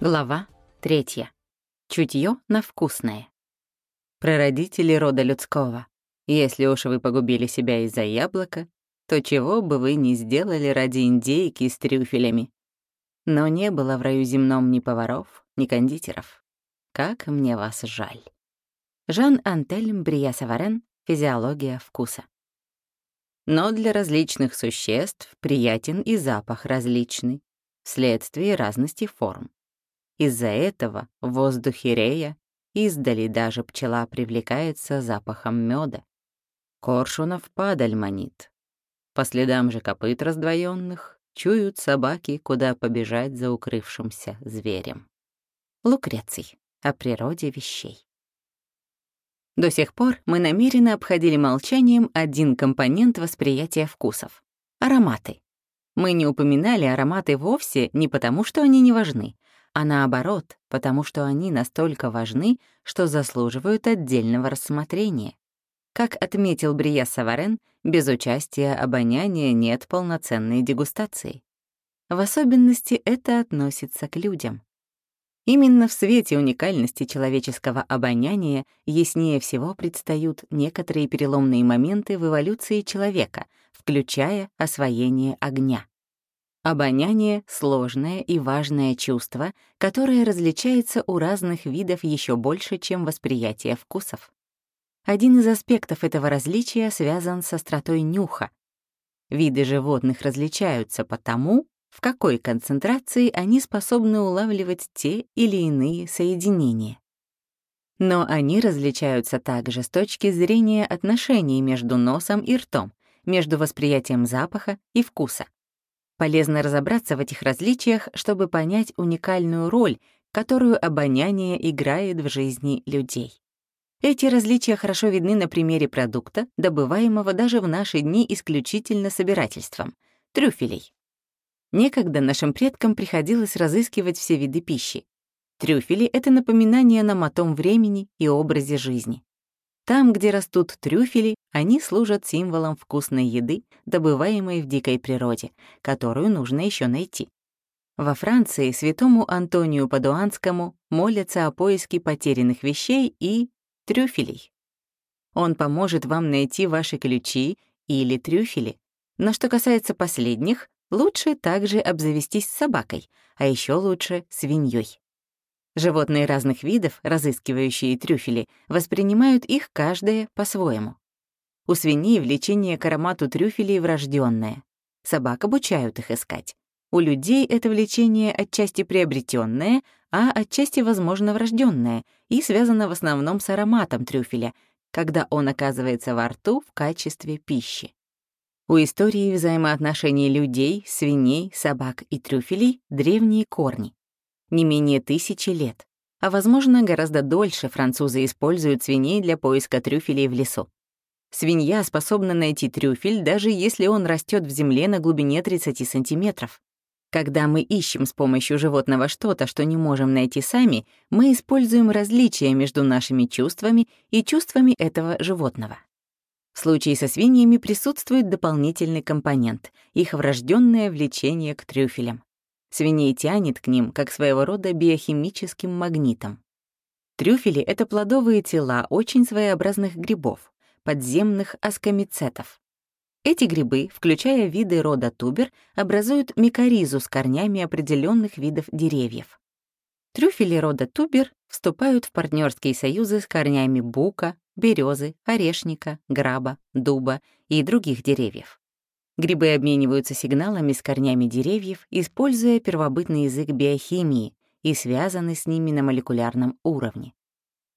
Глава третья. Чутье на вкусное. Прародители рода людского, если уж вы погубили себя из-за яблока, то чего бы вы ни сделали ради индейки с трюфелями. Но не было в раю земном ни поваров, ни кондитеров. Как мне вас жаль. Жан-Антельм Брия Саварен «Физиология вкуса». Но для различных существ приятен и запах различный, вследствие разности форм. Из-за этого в воздухе рея издали даже пчела привлекается запахом меда. Коршунов падаль манит. По следам же копыт раздвоенных чуют собаки, куда побежать за укрывшимся зверем. Лукреций. О природе вещей. До сих пор мы намеренно обходили молчанием один компонент восприятия вкусов — ароматы. Мы не упоминали ароматы вовсе не потому, что они не важны, а наоборот, потому что они настолько важны, что заслуживают отдельного рассмотрения. Как отметил Брия Саварен, без участия обоняния нет полноценной дегустации. В особенности это относится к людям. Именно в свете уникальности человеческого обоняния яснее всего предстают некоторые переломные моменты в эволюции человека, включая освоение огня. Обоняние — сложное и важное чувство, которое различается у разных видов еще больше, чем восприятие вкусов. Один из аспектов этого различия связан с остротой нюха. Виды животных различаются потому, в какой концентрации они способны улавливать те или иные соединения. Но они различаются также с точки зрения отношений между носом и ртом, между восприятием запаха и вкуса. Полезно разобраться в этих различиях, чтобы понять уникальную роль, которую обоняние играет в жизни людей. Эти различия хорошо видны на примере продукта, добываемого даже в наши дни исключительно собирательством — трюфелей. Некогда нашим предкам приходилось разыскивать все виды пищи. Трюфели — это напоминание нам о том времени и образе жизни. Там, где растут трюфели, они служат символом вкусной еды, добываемой в дикой природе, которую нужно еще найти. Во Франции святому Антонию Падуанскому молятся о поиске потерянных вещей и трюфелей. Он поможет вам найти ваши ключи или трюфели. Но что касается последних, лучше также обзавестись собакой, а еще лучше свиньей. Животные разных видов, разыскивающие трюфели, воспринимают их каждое по-своему. У свиней влечение к аромату трюфелей врожденное. Собак обучают их искать. У людей это влечение отчасти приобретенное, а отчасти, возможно, врожденное и связано в основном с ароматом трюфеля, когда он оказывается во рту в качестве пищи. У истории взаимоотношений людей, свиней, собак и трюфелей древние корни не менее тысячи лет. А, возможно, гораздо дольше французы используют свиней для поиска трюфелей в лесу. Свинья способна найти трюфель, даже если он растет в земле на глубине 30 сантиметров. Когда мы ищем с помощью животного что-то, что не можем найти сами, мы используем различия между нашими чувствами и чувствами этого животного. В случае со свиньями присутствует дополнительный компонент — их врожденное влечение к трюфелям. Свиней тянет к ним, как своего рода биохимическим магнитом. Трюфели — это плодовые тела очень своеобразных грибов, подземных аскомицетов. Эти грибы, включая виды рода тубер, образуют микоризу с корнями определенных видов деревьев. Трюфели рода тубер вступают в партнерские союзы с корнями бука, березы, орешника, граба, дуба и других деревьев. Грибы обмениваются сигналами с корнями деревьев, используя первобытный язык биохимии и связаны с ними на молекулярном уровне.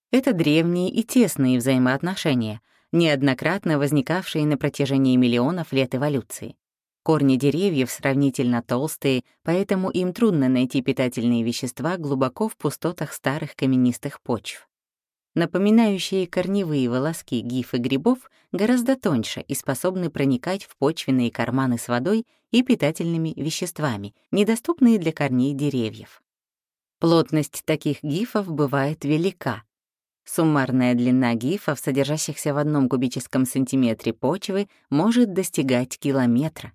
Это древние и тесные взаимоотношения, неоднократно возникавшие на протяжении миллионов лет эволюции. Корни деревьев сравнительно толстые, поэтому им трудно найти питательные вещества глубоко в пустотах старых каменистых почв. Напоминающие корневые волоски гифы грибов гораздо тоньше и способны проникать в почвенные карманы с водой и питательными веществами, недоступные для корней деревьев. Плотность таких гифов бывает велика. Суммарная длина гифов, содержащихся в одном кубическом сантиметре почвы, может достигать километра.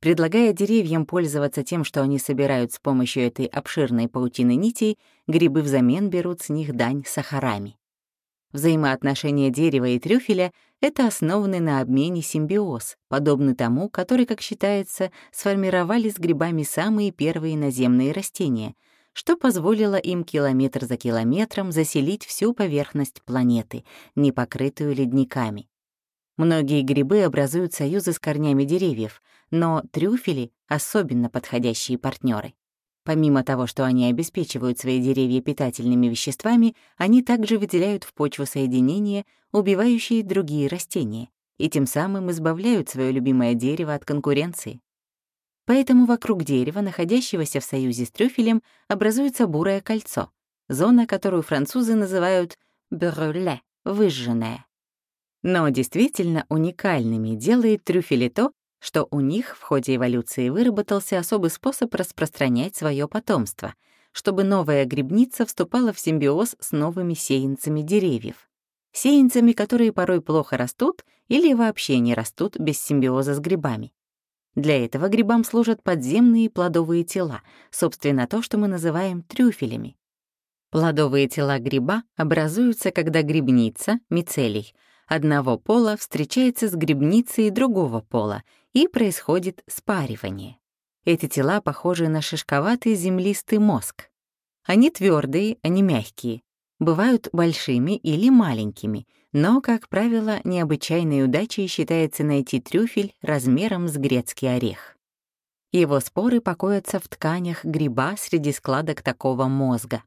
Предлагая деревьям пользоваться тем, что они собирают с помощью этой обширной паутины нитей, грибы взамен берут с них дань сахарами. Взаимоотношения дерева и трюфеля — это основанный на обмене симбиоз, подобный тому, который, как считается, сформировали с грибами самые первые наземные растения, что позволило им километр за километром заселить всю поверхность планеты, не покрытую ледниками. Многие грибы образуют союзы с корнями деревьев, но трюфели — особенно подходящие партнеры. Помимо того, что они обеспечивают свои деревья питательными веществами, они также выделяют в почву соединения, убивающие другие растения, и тем самым избавляют свое любимое дерево от конкуренции. Поэтому вокруг дерева, находящегося в союзе с трюфелем, образуется бурое кольцо, зона, которую французы называют «брюле» — выжженная. Но действительно уникальными делает трюфели то, что у них в ходе эволюции выработался особый способ распространять свое потомство, чтобы новая грибница вступала в симбиоз с новыми сеянцами деревьев. Сеянцами, которые порой плохо растут или вообще не растут без симбиоза с грибами. Для этого грибам служат подземные плодовые тела, собственно, то, что мы называем трюфелями. Плодовые тела гриба образуются, когда грибница, мицелий, одного пола встречается с грибницей другого пола и происходит спаривание. Эти тела похожи на шишковатый землистый мозг. Они твердые, они мягкие, бывают большими или маленькими, но, как правило, необычайной удачей считается найти трюфель размером с грецкий орех. Его споры покоятся в тканях гриба среди складок такого мозга.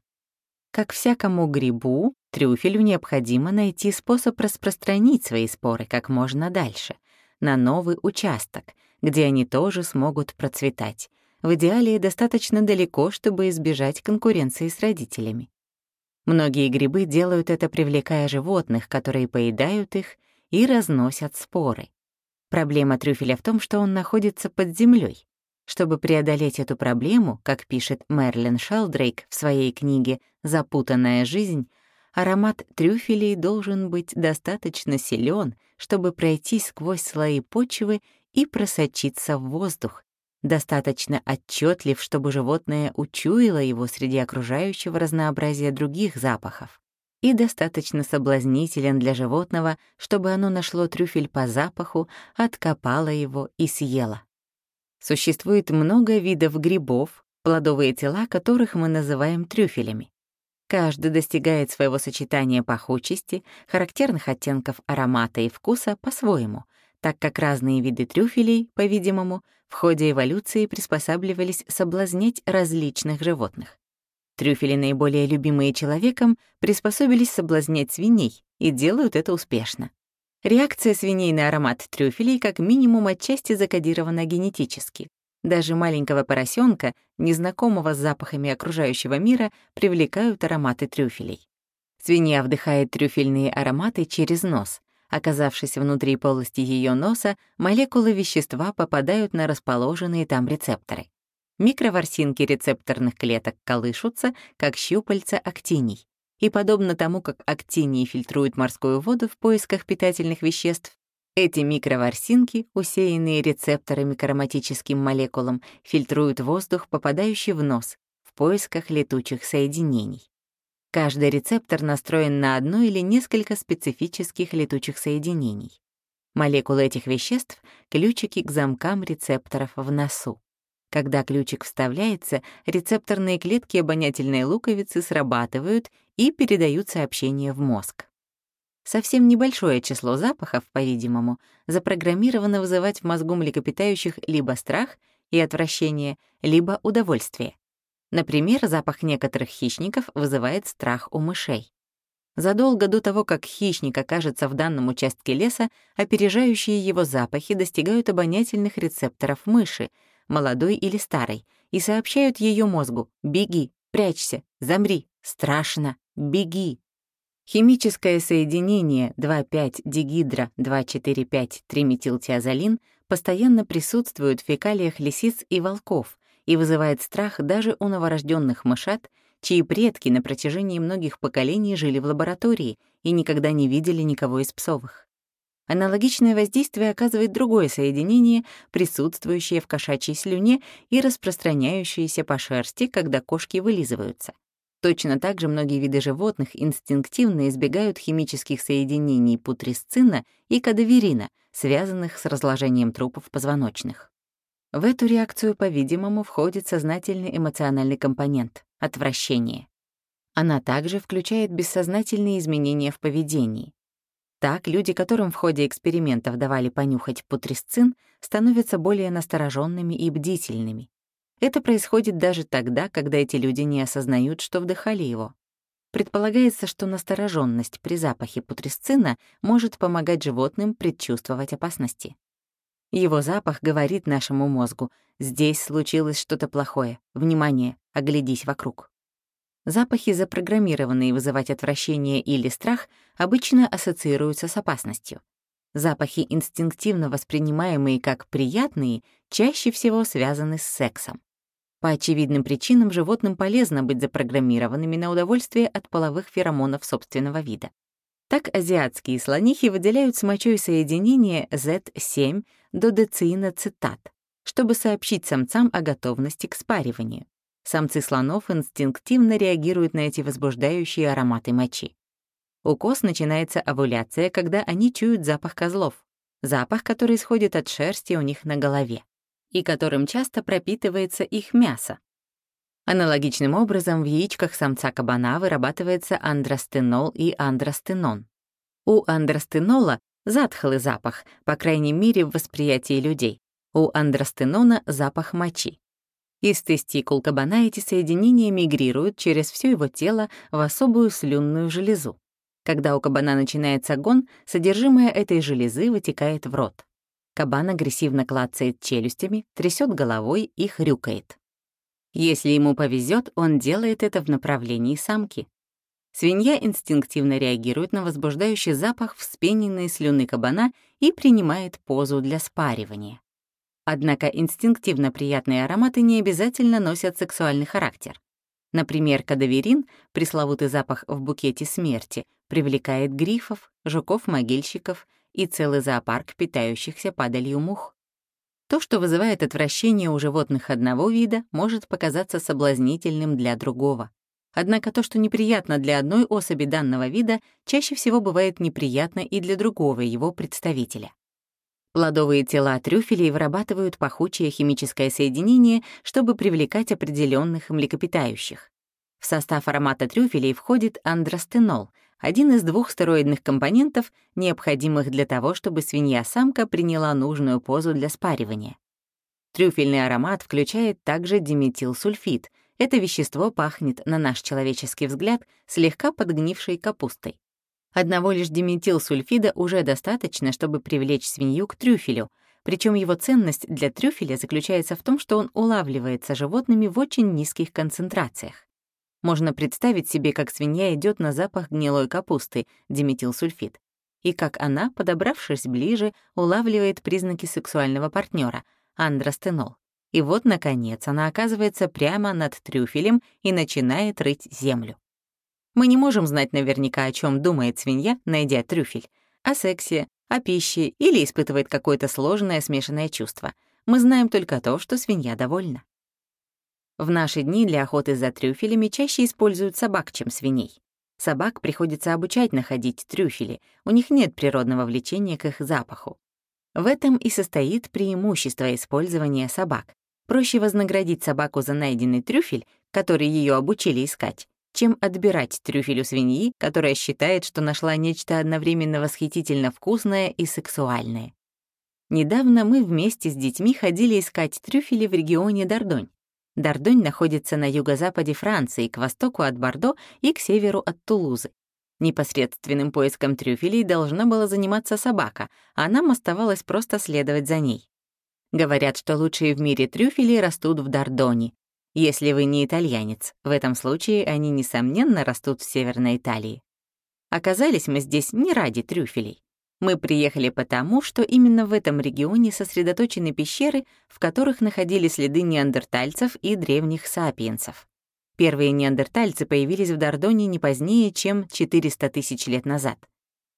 Как всякому грибу, трюфелю необходимо найти способ распространить свои споры как можно дальше, на новый участок, где они тоже смогут процветать. В идеале достаточно далеко, чтобы избежать конкуренции с родителями. Многие грибы делают это, привлекая животных, которые поедают их и разносят споры. Проблема трюфеля в том, что он находится под землей. Чтобы преодолеть эту проблему, как пишет Мерлин Шелдрейк в своей книге «Запутанная жизнь», аромат трюфелей должен быть достаточно силен, чтобы пройти сквозь слои почвы и просочиться в воздух, достаточно отчетлив, чтобы животное учуяло его среди окружающего разнообразия других запахов, и достаточно соблазнителен для животного, чтобы оно нашло трюфель по запаху, откопало его и съело. Существует много видов грибов, плодовые тела которых мы называем трюфелями. Каждый достигает своего сочетания пахучести, характерных оттенков аромата и вкуса по-своему, так как разные виды трюфелей, по-видимому, в ходе эволюции приспосабливались соблазнять различных животных. Трюфели, наиболее любимые человеком, приспособились соблазнять свиней и делают это успешно. Реакция свиней на аромат трюфелей как минимум отчасти закодирована генетически. Даже маленького поросенка, незнакомого с запахами окружающего мира, привлекают ароматы трюфелей. Свинья вдыхает трюфельные ароматы через нос. Оказавшись внутри полости ее носа, молекулы вещества попадают на расположенные там рецепторы. Микроворсинки рецепторных клеток колышутся, как щупальца актиний. И подобно тому, как актинии фильтруют морскую воду в поисках питательных веществ, эти микроворсинки, усеянные рецепторами к ароматическим молекулам, фильтруют воздух, попадающий в нос, в поисках летучих соединений. Каждый рецептор настроен на одно или несколько специфических летучих соединений. Молекулы этих веществ — ключики к замкам рецепторов в носу. Когда ключик вставляется, рецепторные клетки обонятельной луковицы срабатывают и передают сообщение в мозг. Совсем небольшое число запахов, по-видимому, запрограммировано вызывать в мозгу млекопитающих либо страх и отвращение, либо удовольствие. Например, запах некоторых хищников вызывает страх у мышей. Задолго до того, как хищник окажется в данном участке леса, опережающие его запахи достигают обонятельных рецепторов мыши, молодой или старой, и сообщают ее мозгу «беги, прячься, замри, страшно, беги». Химическое соединение 2,5-дигидро-2,4,5-триметилтиазолин постоянно присутствует в фекалиях лисиц и волков и вызывает страх даже у новорожденных мышат, чьи предки на протяжении многих поколений жили в лаборатории и никогда не видели никого из псовых. Аналогичное воздействие оказывает другое соединение, присутствующее в кошачьей слюне и распространяющееся по шерсти, когда кошки вылизываются. Точно так же многие виды животных инстинктивно избегают химических соединений путрисцина и кадаверина, связанных с разложением трупов позвоночных. В эту реакцию, по-видимому, входит сознательный эмоциональный компонент — отвращение. Она также включает бессознательные изменения в поведении. Так, люди, которым в ходе экспериментов давали понюхать путрисцин, становятся более настороженными и бдительными. Это происходит даже тогда, когда эти люди не осознают, что вдыхали его. Предполагается, что настороженность при запахе путрисцина может помогать животным предчувствовать опасности. Его запах говорит нашему мозгу «здесь случилось что-то плохое, внимание, оглядись вокруг». Запахи, запрограммированные вызывать отвращение или страх, обычно ассоциируются с опасностью. Запахи, инстинктивно воспринимаемые как приятные, чаще всего связаны с сексом. По очевидным причинам животным полезно быть запрограммированными на удовольствие от половых феромонов собственного вида. Так азиатские слонихи выделяют с мочой соединение Z7 додецииноцитат, чтобы сообщить самцам о готовности к спариванию. Самцы слонов инстинктивно реагируют на эти возбуждающие ароматы мочи. У коз начинается овуляция, когда они чуют запах козлов, запах, который исходит от шерсти у них на голове и которым часто пропитывается их мясо. Аналогичным образом в яичках самца кабана вырабатывается андростенол и андростенон. У андростенола затхлый запах, по крайней мере, в восприятии людей. У андростенона — запах мочи. Из тестикул кабана эти соединения мигрируют через все его тело в особую слюнную железу. Когда у кабана начинается гон, содержимое этой железы вытекает в рот. Кабан агрессивно клацает челюстями, трясет головой и хрюкает. Если ему повезет, он делает это в направлении самки. Свинья инстинктивно реагирует на возбуждающий запах вспененной слюны кабана и принимает позу для спаривания. Однако инстинктивно приятные ароматы не обязательно носят сексуальный характер. Например, кадаверин, пресловутый запах в букете смерти, привлекает грифов, жуков-могильщиков и целый зоопарк питающихся падалью мух. То, что вызывает отвращение у животных одного вида, может показаться соблазнительным для другого. Однако то, что неприятно для одной особи данного вида, чаще всего бывает неприятно и для другого его представителя. Плодовые тела трюфелей вырабатывают пахучее химическое соединение, чтобы привлекать определенных млекопитающих. В состав аромата трюфелей входит андростенол, один из двух стероидных компонентов, необходимых для того, чтобы свинья-самка приняла нужную позу для спаривания. Трюфельный аромат включает также диметилсульфид. Это вещество пахнет, на наш человеческий взгляд, слегка подгнившей капустой. Одного лишь диметилсульфида уже достаточно, чтобы привлечь свинью к трюфелю, причем его ценность для трюфеля заключается в том, что он улавливается животными в очень низких концентрациях. Можно представить себе, как свинья идет на запах гнилой капусты, диметилсульфид, и как она, подобравшись ближе, улавливает признаки сексуального партнера, андростенол. И вот, наконец, она оказывается прямо над трюфелем и начинает рыть землю. Мы не можем знать наверняка, о чем думает свинья, найдя трюфель. О сексе, о пище или испытывает какое-то сложное смешанное чувство. Мы знаем только то, что свинья довольна. В наши дни для охоты за трюфелями чаще используют собак, чем свиней. Собак приходится обучать находить трюфели, у них нет природного влечения к их запаху. В этом и состоит преимущество использования собак. Проще вознаградить собаку за найденный трюфель, который ее обучили искать, чем отбирать трюфель у свиньи, которая считает, что нашла нечто одновременно восхитительно вкусное и сексуальное. Недавно мы вместе с детьми ходили искать трюфели в регионе Дордонь. Дардонь находится на юго-западе Франции, к востоку от Бордо и к северу от Тулузы. Непосредственным поиском трюфелей должна была заниматься собака, а нам оставалось просто следовать за ней. Говорят, что лучшие в мире трюфели растут в Дардоне. Если вы не итальянец, в этом случае они, несомненно, растут в Северной Италии. Оказались мы здесь не ради трюфелей. Мы приехали потому, что именно в этом регионе сосредоточены пещеры, в которых находили следы неандертальцев и древних сапиенсов. Первые неандертальцы появились в Дордоне не позднее, чем 400 тысяч лет назад.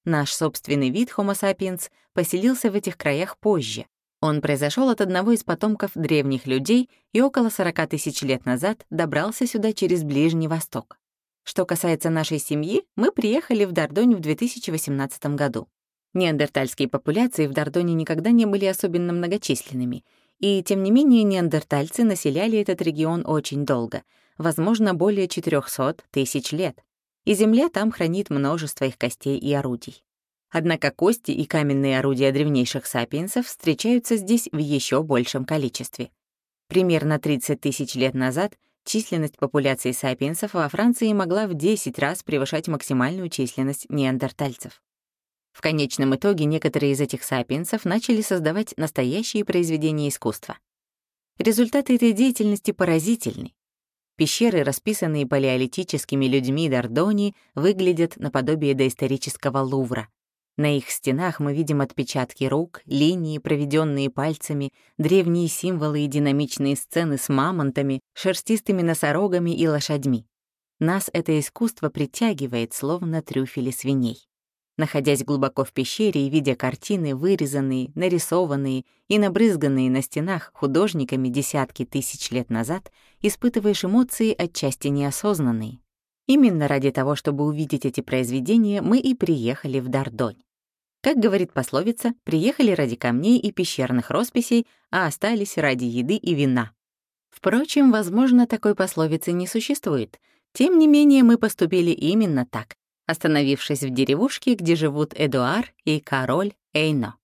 Наш собственный вид Homo sapiens поселился в этих краях позже. Он произошел от одного из потомков древних людей и около 40 тысяч лет назад добрался сюда через Ближний Восток. Что касается нашей семьи, мы приехали в Дордонь в 2018 году. Неандертальские популяции в Дордоне никогда не были особенно многочисленными, и, тем не менее, неандертальцы населяли этот регион очень долго, возможно, более 400 тысяч лет, и земля там хранит множество их костей и орудий. Однако кости и каменные орудия древнейших сапиенсов встречаются здесь в еще большем количестве. Примерно 30 тысяч лет назад численность популяции сапиенсов во Франции могла в 10 раз превышать максимальную численность неандертальцев. В конечном итоге некоторые из этих сапиенсов начали создавать настоящие произведения искусства. Результаты этой деятельности поразительны. Пещеры, расписанные палеолитическими людьми Дордони, выглядят наподобие доисторического Лувра. На их стенах мы видим отпечатки рук, линии, проведенные пальцами, древние символы и динамичные сцены с мамонтами, шерстистыми носорогами и лошадьми. Нас это искусство притягивает, словно трюфели свиней. Находясь глубоко в пещере и видя картины, вырезанные, нарисованные и набрызганные на стенах художниками десятки тысяч лет назад, испытываешь эмоции отчасти неосознанные. Именно ради того, чтобы увидеть эти произведения, мы и приехали в Дардонь. Как говорит пословица, приехали ради камней и пещерных росписей, а остались ради еды и вина. Впрочем, возможно, такой пословицы не существует. Тем не менее, мы поступили именно так, остановившись в деревушке, где живут Эдуар и король Эйно.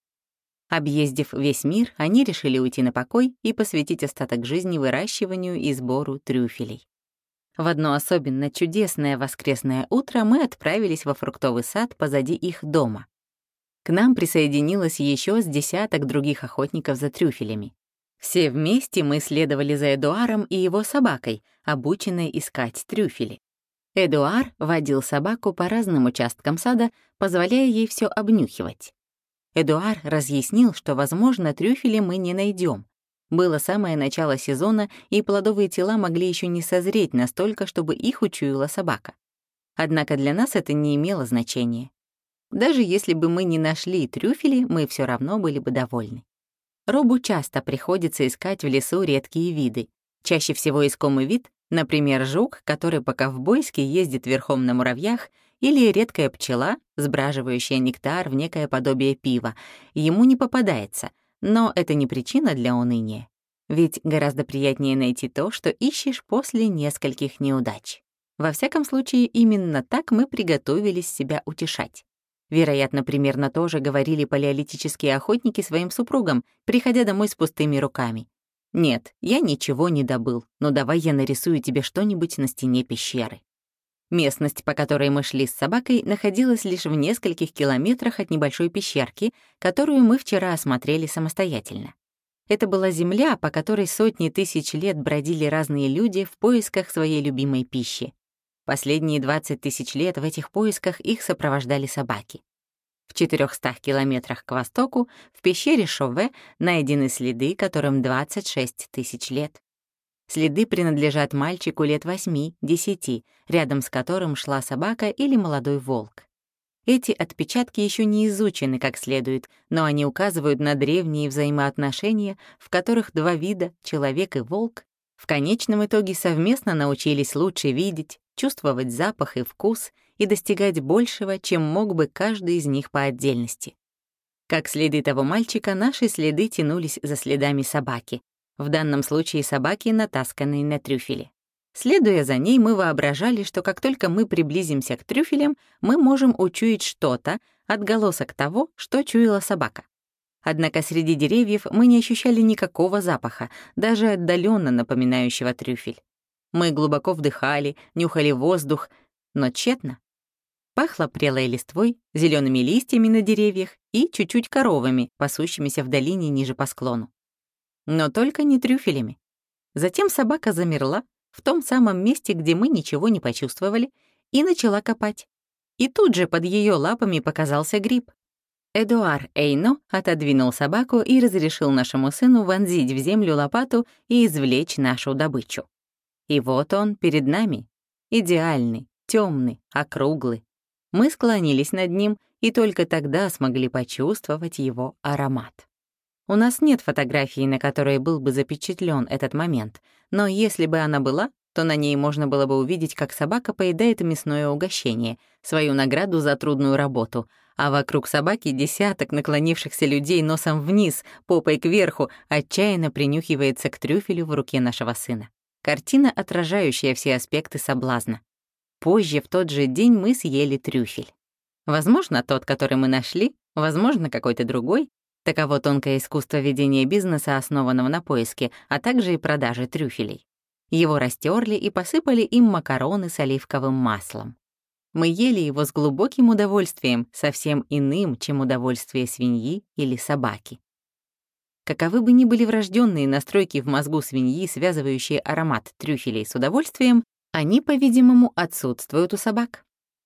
Объездив весь мир, они решили уйти на покой и посвятить остаток жизни выращиванию и сбору трюфелей. В одно особенно чудесное воскресное утро мы отправились во фруктовый сад позади их дома. К нам присоединилось еще с десяток других охотников за трюфелями. Все вместе мы следовали за Эдуаром и его собакой, обученной искать трюфели. Эдуар водил собаку по разным участкам сада, позволяя ей все обнюхивать. Эдуар разъяснил, что, возможно, трюфели мы не найдем. Было самое начало сезона, и плодовые тела могли еще не созреть настолько, чтобы их учуяла собака. Однако для нас это не имело значения. Даже если бы мы не нашли трюфели, мы все равно были бы довольны. Робу часто приходится искать в лесу редкие виды. Чаще всего искомый вид Например, жук, который по-ковбойски ездит верхом на муравьях, или редкая пчела, сбраживающая нектар в некое подобие пива, ему не попадается, но это не причина для уныния. Ведь гораздо приятнее найти то, что ищешь после нескольких неудач. Во всяком случае, именно так мы приготовились себя утешать. Вероятно, примерно то же говорили палеолитические охотники своим супругам, приходя домой с пустыми руками. «Нет, я ничего не добыл, но давай я нарисую тебе что-нибудь на стене пещеры». Местность, по которой мы шли с собакой, находилась лишь в нескольких километрах от небольшой пещерки, которую мы вчера осмотрели самостоятельно. Это была земля, по которой сотни тысяч лет бродили разные люди в поисках своей любимой пищи. Последние 20 тысяч лет в этих поисках их сопровождали собаки. В 400 километрах к востоку, в пещере Шове, найдены следы, которым 26 тысяч лет. Следы принадлежат мальчику лет 8-10, рядом с которым шла собака или молодой волк. Эти отпечатки еще не изучены как следует, но они указывают на древние взаимоотношения, в которых два вида, человек и волк, в конечном итоге совместно научились лучше видеть, чувствовать запах и вкус и достигать большего, чем мог бы каждый из них по отдельности. Как следы того мальчика, наши следы тянулись за следами собаки, в данном случае собаки, натасканной на трюфеле. Следуя за ней, мы воображали, что как только мы приблизимся к трюфелям, мы можем учуять что-то, отголосок того, что чуяла собака. Однако среди деревьев мы не ощущали никакого запаха, даже отдаленно напоминающего трюфель. Мы глубоко вдыхали, нюхали воздух, но тщетно. Пахло прелой листвой, зелеными листьями на деревьях и чуть-чуть коровами, пасущимися в долине ниже по склону. Но только не трюфелями. Затем собака замерла в том самом месте, где мы ничего не почувствовали, и начала копать. И тут же под ее лапами показался гриб. Эдуар Эйно отодвинул собаку и разрешил нашему сыну вонзить в землю лопату и извлечь нашу добычу. И вот он перед нами, идеальный, темный, округлый, Мы склонились над ним и только тогда смогли почувствовать его аромат. У нас нет фотографии, на которой был бы запечатлен этот момент, но если бы она была, то на ней можно было бы увидеть, как собака поедает мясное угощение, свою награду за трудную работу, а вокруг собаки десяток наклонившихся людей носом вниз, попой кверху, отчаянно принюхивается к трюфелю в руке нашего сына. Картина, отражающая все аспекты соблазна. Позже, в тот же день, мы съели трюфель. Возможно, тот, который мы нашли, возможно, какой-то другой. Таково тонкое искусство ведения бизнеса, основанного на поиске, а также и продаже трюфелей. Его растерли и посыпали им макароны с оливковым маслом. Мы ели его с глубоким удовольствием, совсем иным, чем удовольствие свиньи или собаки. Каковы бы ни были врожденные настройки в мозгу свиньи, связывающие аромат трюфелей с удовольствием, они, по-видимому, отсутствуют у собак.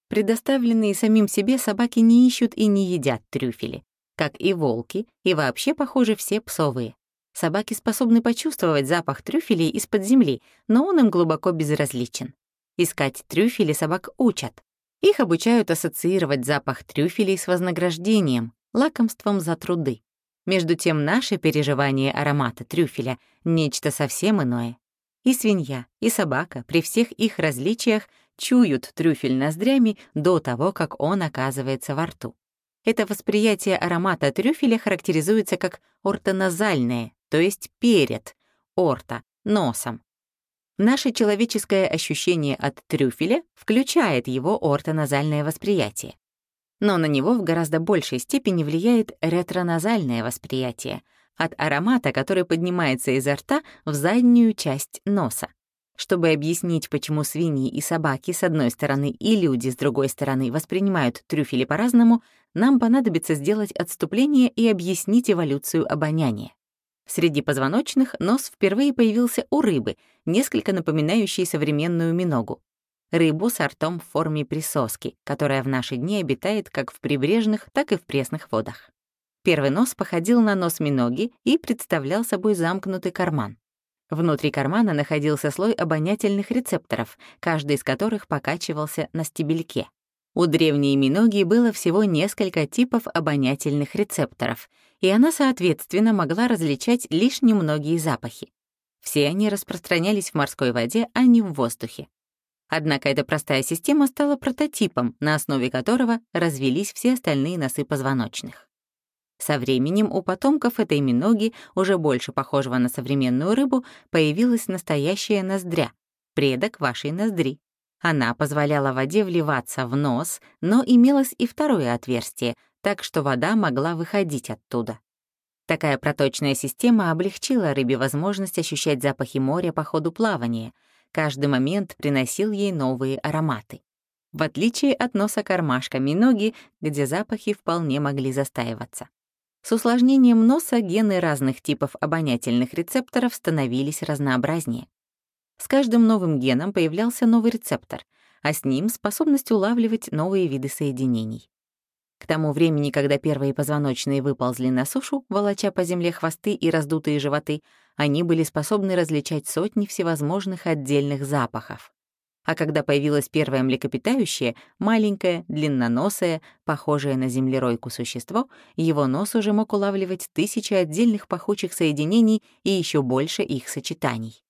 Предоставленные самим себе собаки не ищут и не едят трюфели, как и волки, и вообще, похоже, все псовые. Собаки способны почувствовать запах трюфелей из-под земли, но он им глубоко безразличен. Искать трюфели собак учат. Их обучают ассоциировать запах трюфелей с вознаграждением, лакомством за труды. Между тем, наше переживание аромата трюфеля — нечто совсем иное. И свинья, и собака при всех их различиях чуют трюфель ноздрями до того, как он оказывается во рту. Это восприятие аромата трюфеля характеризуется как ортоназальное, то есть перед, орта, носом. Наше человеческое ощущение от трюфеля включает его ортоназальное восприятие. Но на него в гораздо большей степени влияет ретроназальное восприятие от аромата, который поднимается изо рта в заднюю часть носа. Чтобы объяснить, почему свиньи и собаки с одной стороны и люди с другой стороны воспринимают трюфели по-разному, нам понадобится сделать отступление и объяснить эволюцию обоняния. Среди позвоночных нос впервые появился у рыбы, несколько напоминающей современную миногу. Рыбу с ртом в форме присоски, которая в наши дни обитает как в прибрежных, так и в пресных водах. Первый нос походил на нос миноги и представлял собой замкнутый карман. Внутри кармана находился слой обонятельных рецепторов, каждый из которых покачивался на стебельке. У древней миноги было всего несколько типов обонятельных рецепторов, и она, соответственно, могла различать лишь немногие запахи. Все они распространялись в морской воде, а не в воздухе. Однако эта простая система стала прототипом, на основе которого развились все остальные носы позвоночных. Со временем у потомков этой миноги, уже больше похожего на современную рыбу, появилась настоящая ноздря, предок вашей ноздри. Она позволяла воде вливаться в нос, но имелось и второе отверстие, так что вода могла выходить оттуда. Такая проточная система облегчила рыбе возможность ощущать запахи моря по ходу плавания. Каждый момент приносил ей новые ароматы. В отличие от носа кармашка миноги, где запахи вполне могли застаиваться. С усложнением носа гены разных типов обонятельных рецепторов становились разнообразнее. С каждым новым геном появлялся новый рецептор, а с ним способность улавливать новые виды соединений. К тому времени, когда первые позвоночные выползли на сушу, волоча по земле хвосты и раздутые животы, они были способны различать сотни всевозможных отдельных запахов. А когда появилось первое млекопитающее, маленькое, длинноносое, похожее на землеройку существо, его нос уже мог улавливать тысячи отдельных пахучих соединений и еще больше их сочетаний.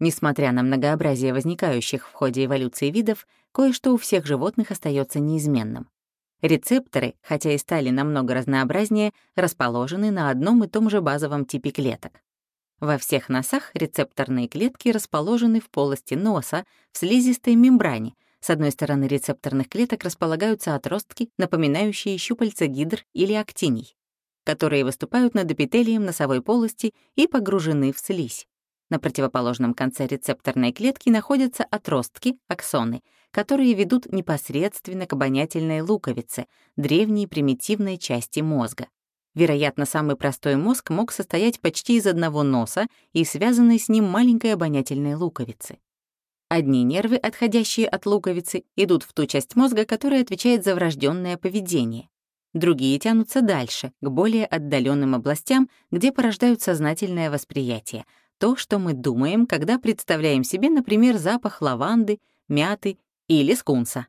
Несмотря на многообразие возникающих в ходе эволюции видов, кое-что у всех животных остается неизменным. Рецепторы, хотя и стали намного разнообразнее, расположены на одном и том же базовом типе клеток. Во всех носах рецепторные клетки расположены в полости носа, в слизистой мембране. С одной стороны рецепторных клеток располагаются отростки, напоминающие щупальца гидр или актиний, которые выступают над эпителием носовой полости и погружены в слизь. На противоположном конце рецепторной клетки находятся отростки, аксоны, которые ведут непосредственно к обонятельной луковице, древней примитивной части мозга. Вероятно, самый простой мозг мог состоять почти из одного носа и связанной с ним маленькой обонятельной луковицы. Одни нервы, отходящие от луковицы, идут в ту часть мозга, которая отвечает за врожденное поведение. Другие тянутся дальше, к более отдаленным областям, где порождают сознательное восприятие, то, что мы думаем, когда представляем себе, например, запах лаванды, мяты или скунса.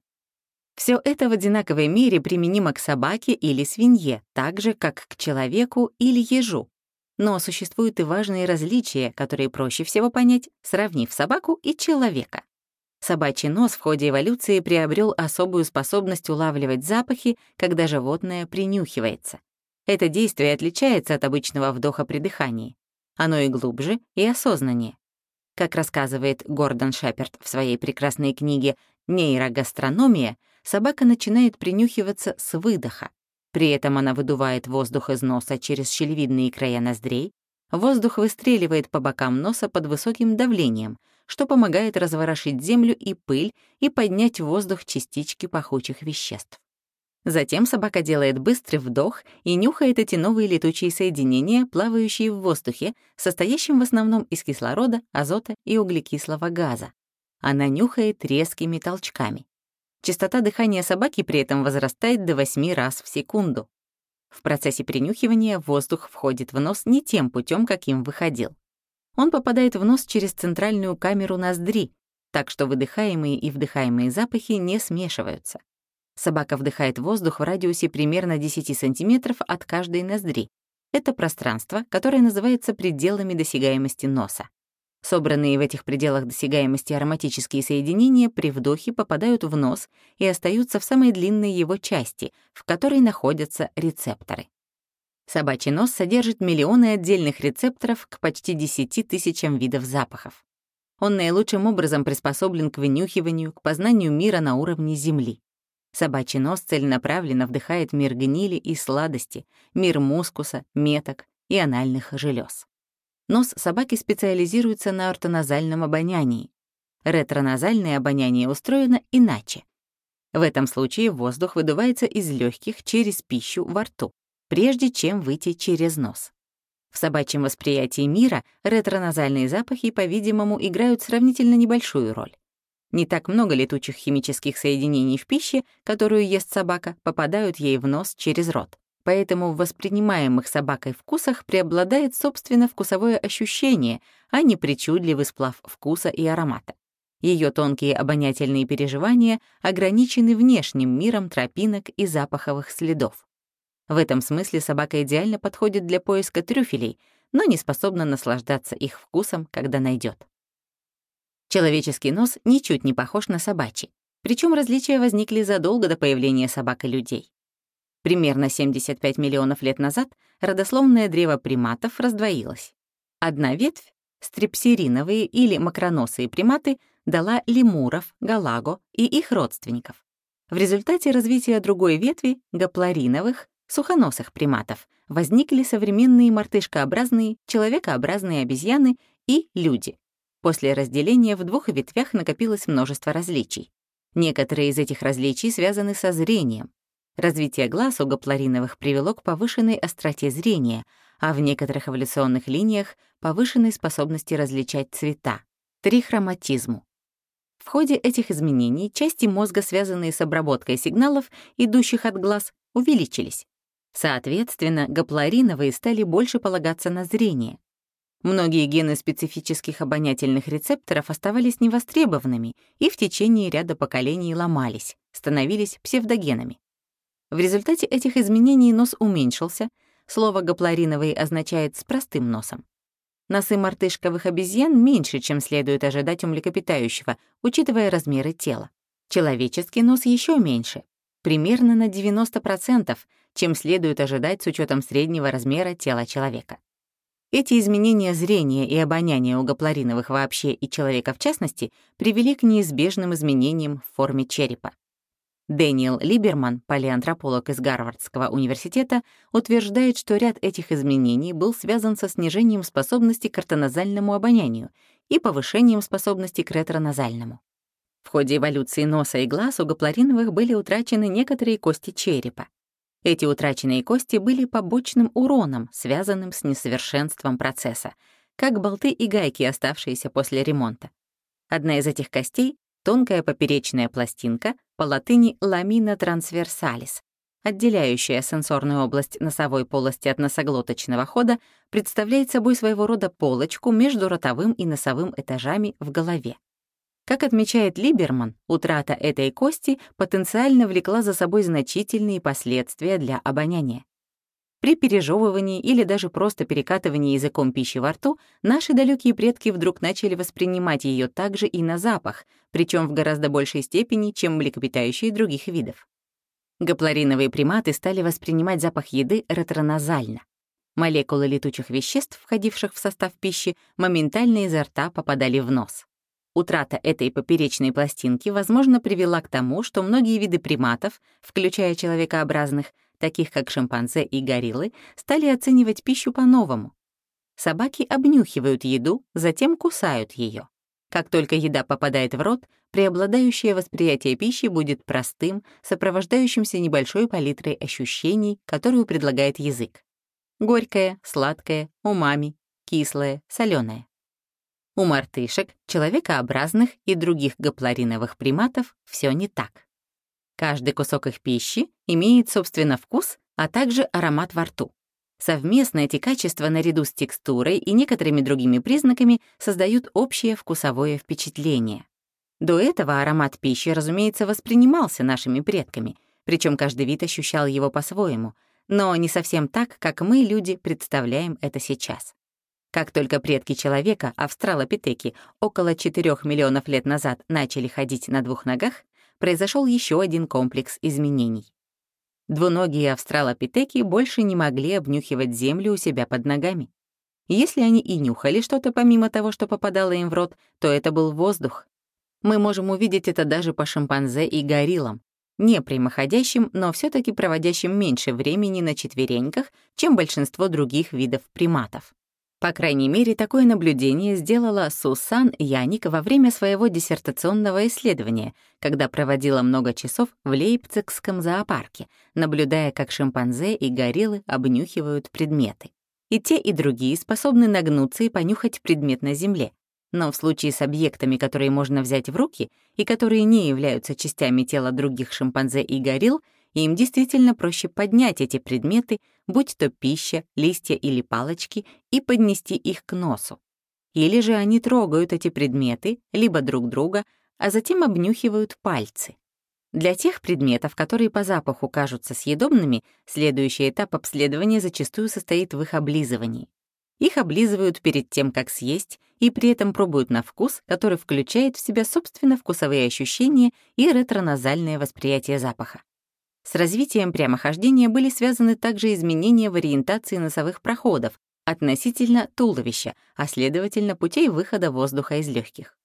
Все это в одинаковой мере применимо к собаке или свинье, так же, как к человеку или ежу. Но существуют и важные различия, которые проще всего понять, сравнив собаку и человека. Собачий нос в ходе эволюции приобрел особую способность улавливать запахи, когда животное принюхивается. Это действие отличается от обычного вдоха при дыхании. Оно и глубже, и осознаннее. Как рассказывает Гордон Шеперд в своей прекрасной книге «Нейрогастрономия», собака начинает принюхиваться с выдоха. При этом она выдувает воздух из носа через щелевидные края ноздрей, воздух выстреливает по бокам носа под высоким давлением, что помогает разворошить землю и пыль и поднять в воздух частички пахучих веществ. Затем собака делает быстрый вдох и нюхает эти новые летучие соединения, плавающие в воздухе, состоящим в основном из кислорода, азота и углекислого газа. Она нюхает резкими толчками. Частота дыхания собаки при этом возрастает до 8 раз в секунду. В процессе принюхивания воздух входит в нос не тем путем, каким выходил. Он попадает в нос через центральную камеру ноздри, так что выдыхаемые и вдыхаемые запахи не смешиваются. Собака вдыхает воздух в радиусе примерно 10 сантиметров от каждой ноздри. Это пространство, которое называется пределами досягаемости носа. Собранные в этих пределах досягаемости ароматические соединения при вдохе попадают в нос и остаются в самой длинной его части, в которой находятся рецепторы. Собачий нос содержит миллионы отдельных рецепторов к почти 10 тысячам видов запахов. Он наилучшим образом приспособлен к вынюхиванию, к познанию мира на уровне Земли. Собачий нос целенаправленно вдыхает мир гнили и сладости, мир мускуса, меток и анальных желез. Нос собаки специализируется на ортоназальном обонянии. Ретроназальное обоняние устроено иначе. В этом случае воздух выдувается из легких через пищу во рту, прежде чем выйти через нос. В собачьем восприятии мира ретроназальные запахи, по-видимому, играют сравнительно небольшую роль. Не так много летучих химических соединений в пище, которую ест собака, попадают ей в нос через рот поэтому в воспринимаемых собакой вкусах преобладает собственно вкусовое ощущение, а не причудливый сплав вкуса и аромата. Ее тонкие обонятельные переживания ограничены внешним миром тропинок и запаховых следов. В этом смысле собака идеально подходит для поиска трюфелей, но не способна наслаждаться их вкусом, когда найдет. Человеческий нос ничуть не похож на собачий, причем различия возникли задолго до появления собак и людей. Примерно 75 миллионов лет назад родословное древо приматов раздвоилось. Одна ветвь, стрепсириновые или макроносые приматы, дала лемуров, галаго и их родственников. В результате развития другой ветви, гаплориновых, сухоносых приматов, возникли современные мартышкообразные, человекообразные обезьяны и люди. После разделения в двух ветвях накопилось множество различий. Некоторые из этих различий связаны со зрением, Развитие глаз у гаплориновых привело к повышенной остроте зрения, а в некоторых эволюционных линиях — повышенной способности различать цвета, трихроматизму. В ходе этих изменений части мозга, связанные с обработкой сигналов, идущих от глаз, увеличились. Соответственно, гаплориновые стали больше полагаться на зрение. Многие гены специфических обонятельных рецепторов оставались невостребованными и в течение ряда поколений ломались, становились псевдогенами. В результате этих изменений нос уменьшился, слово «гаплориновый» означает «с простым носом». Носы мартышковых обезьян меньше, чем следует ожидать у млекопитающего, учитывая размеры тела. Человеческий нос еще меньше, примерно на 90%, чем следует ожидать с учетом среднего размера тела человека. Эти изменения зрения и обоняния у гаплориновых вообще и человека в частности привели к неизбежным изменениям в форме черепа. Дэниел Либерман, палеантрополог из Гарвардского университета, утверждает, что ряд этих изменений был связан со снижением способности к ортоназальному обонянию и повышением способности к ретроназальному. В ходе эволюции носа и глаз у гаплориновых были утрачены некоторые кости черепа. Эти утраченные кости были побочным уроном, связанным с несовершенством процесса, как болты и гайки, оставшиеся после ремонта. Одна из этих костей тонкая поперечная пластинка, по латыни ламина трансверсалис, отделяющая сенсорную область носовой полости от носоглоточного хода, представляет собой своего рода полочку между ротовым и носовым этажами в голове. Как отмечает Либерман, утрата этой кости потенциально влекла за собой значительные последствия для обоняния. При пережевывании или даже просто перекатывании языком пищи во рту наши далекие предки вдруг начали воспринимать ее также и на запах, причем в гораздо большей степени, чем млекопитающие других видов. Гаплориновые приматы стали воспринимать запах еды ретроназально. Молекулы летучих веществ, входивших в состав пищи, моментально изо рта попадали в нос. Утрата этой поперечной пластинки, возможно, привела к тому, что многие виды приматов, включая человекообразных, таких как шимпанзе и гориллы, стали оценивать пищу по-новому. Собаки обнюхивают еду, затем кусают ее. Как только еда попадает в рот, преобладающее восприятие пищи будет простым, сопровождающимся небольшой палитрой ощущений, которую предлагает язык. Горькое, сладкое, умами, кислое, соленое. У мартышек, человекообразных и других гаплориновых приматов все не так. Каждый кусок их пищи имеет, собственно, вкус, а также аромат во рту. Совместно эти качества наряду с текстурой и некоторыми другими признаками создают общее вкусовое впечатление. До этого аромат пищи, разумеется, воспринимался нашими предками, причем каждый вид ощущал его по-своему, но не совсем так, как мы, люди, представляем это сейчас. Как только предки человека, австралопитеки, около 4 миллионов лет назад начали ходить на двух ногах, произошел еще один комплекс изменений. Двуногие австралопитеки больше не могли обнюхивать землю у себя под ногами. Если они и нюхали что-то помимо того, что попадало им в рот, то это был воздух. Мы можем увидеть это даже по шимпанзе и гориллам, не прямоходящим, но все таки проводящим меньше времени на четвереньках, чем большинство других видов приматов. По крайней мере, такое наблюдение сделала Сусан Яник во время своего диссертационного исследования, когда проводила много часов в Лейпцигском зоопарке, наблюдая, как шимпанзе и гориллы обнюхивают предметы. И те, и другие способны нагнуться и понюхать предмет на земле. Но в случае с объектами, которые можно взять в руки и которые не являются частями тела других шимпанзе и горилл, им действительно проще поднять эти предметы, будь то пища, листья или палочки, и поднести их к носу. Или же они трогают эти предметы, либо друг друга, а затем обнюхивают пальцы. Для тех предметов, которые по запаху кажутся съедобными, следующий этап обследования зачастую состоит в их облизывании. Их облизывают перед тем, как съесть, и при этом пробуют на вкус, который включает в себя собственно вкусовые ощущения и ретроназальное восприятие запаха. С развитием прямохождения были связаны также изменения в ориентации носовых проходов относительно туловища, а следовательно путей выхода воздуха из легких.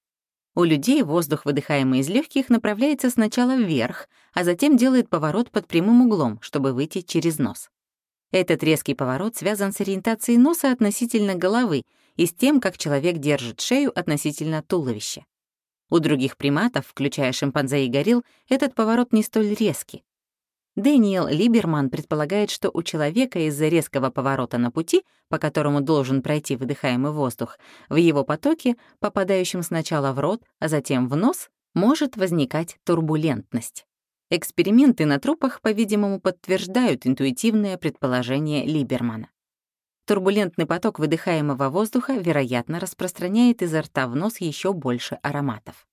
У людей воздух, выдыхаемый из легких, направляется сначала вверх, а затем делает поворот под прямым углом, чтобы выйти через нос. Этот резкий поворот связан с ориентацией носа относительно головы и с тем, как человек держит шею относительно туловища. У других приматов, включая шимпанзе и горилл, этот поворот не столь резкий. Дэниел Либерман предполагает, что у человека из-за резкого поворота на пути, по которому должен пройти выдыхаемый воздух, в его потоке, попадающем сначала в рот, а затем в нос, может возникать турбулентность. Эксперименты на трупах, по-видимому, подтверждают интуитивное предположение Либермана. Турбулентный поток выдыхаемого воздуха, вероятно, распространяет изо рта в нос еще больше ароматов.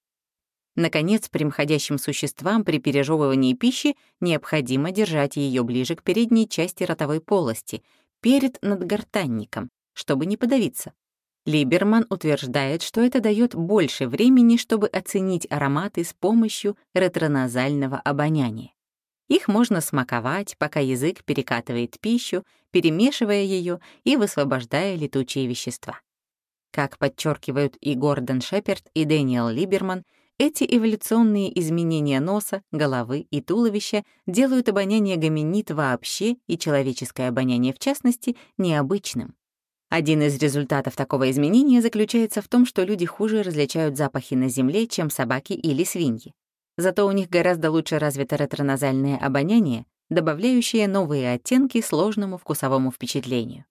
Наконец, прямоходящим существам при пережевывании пищи необходимо держать ее ближе к передней части ротовой полости, перед надгортанником, чтобы не подавиться. Либерман утверждает, что это дает больше времени, чтобы оценить ароматы с помощью ретроназального обоняния. Их можно смаковать, пока язык перекатывает пищу, перемешивая ее и высвобождая летучие вещества. Как подчеркивают и Гордон Шеперд, и Дэниел Либерман, эти эволюционные изменения носа, головы и туловища делают обоняние гоминид вообще и человеческое обоняние в частности необычным. Один из результатов такого изменения заключается в том, что люди хуже различают запахи на земле, чем собаки или свиньи. Зато у них гораздо лучше развито ретроназальное обоняние, добавляющее новые оттенки сложному вкусовому впечатлению.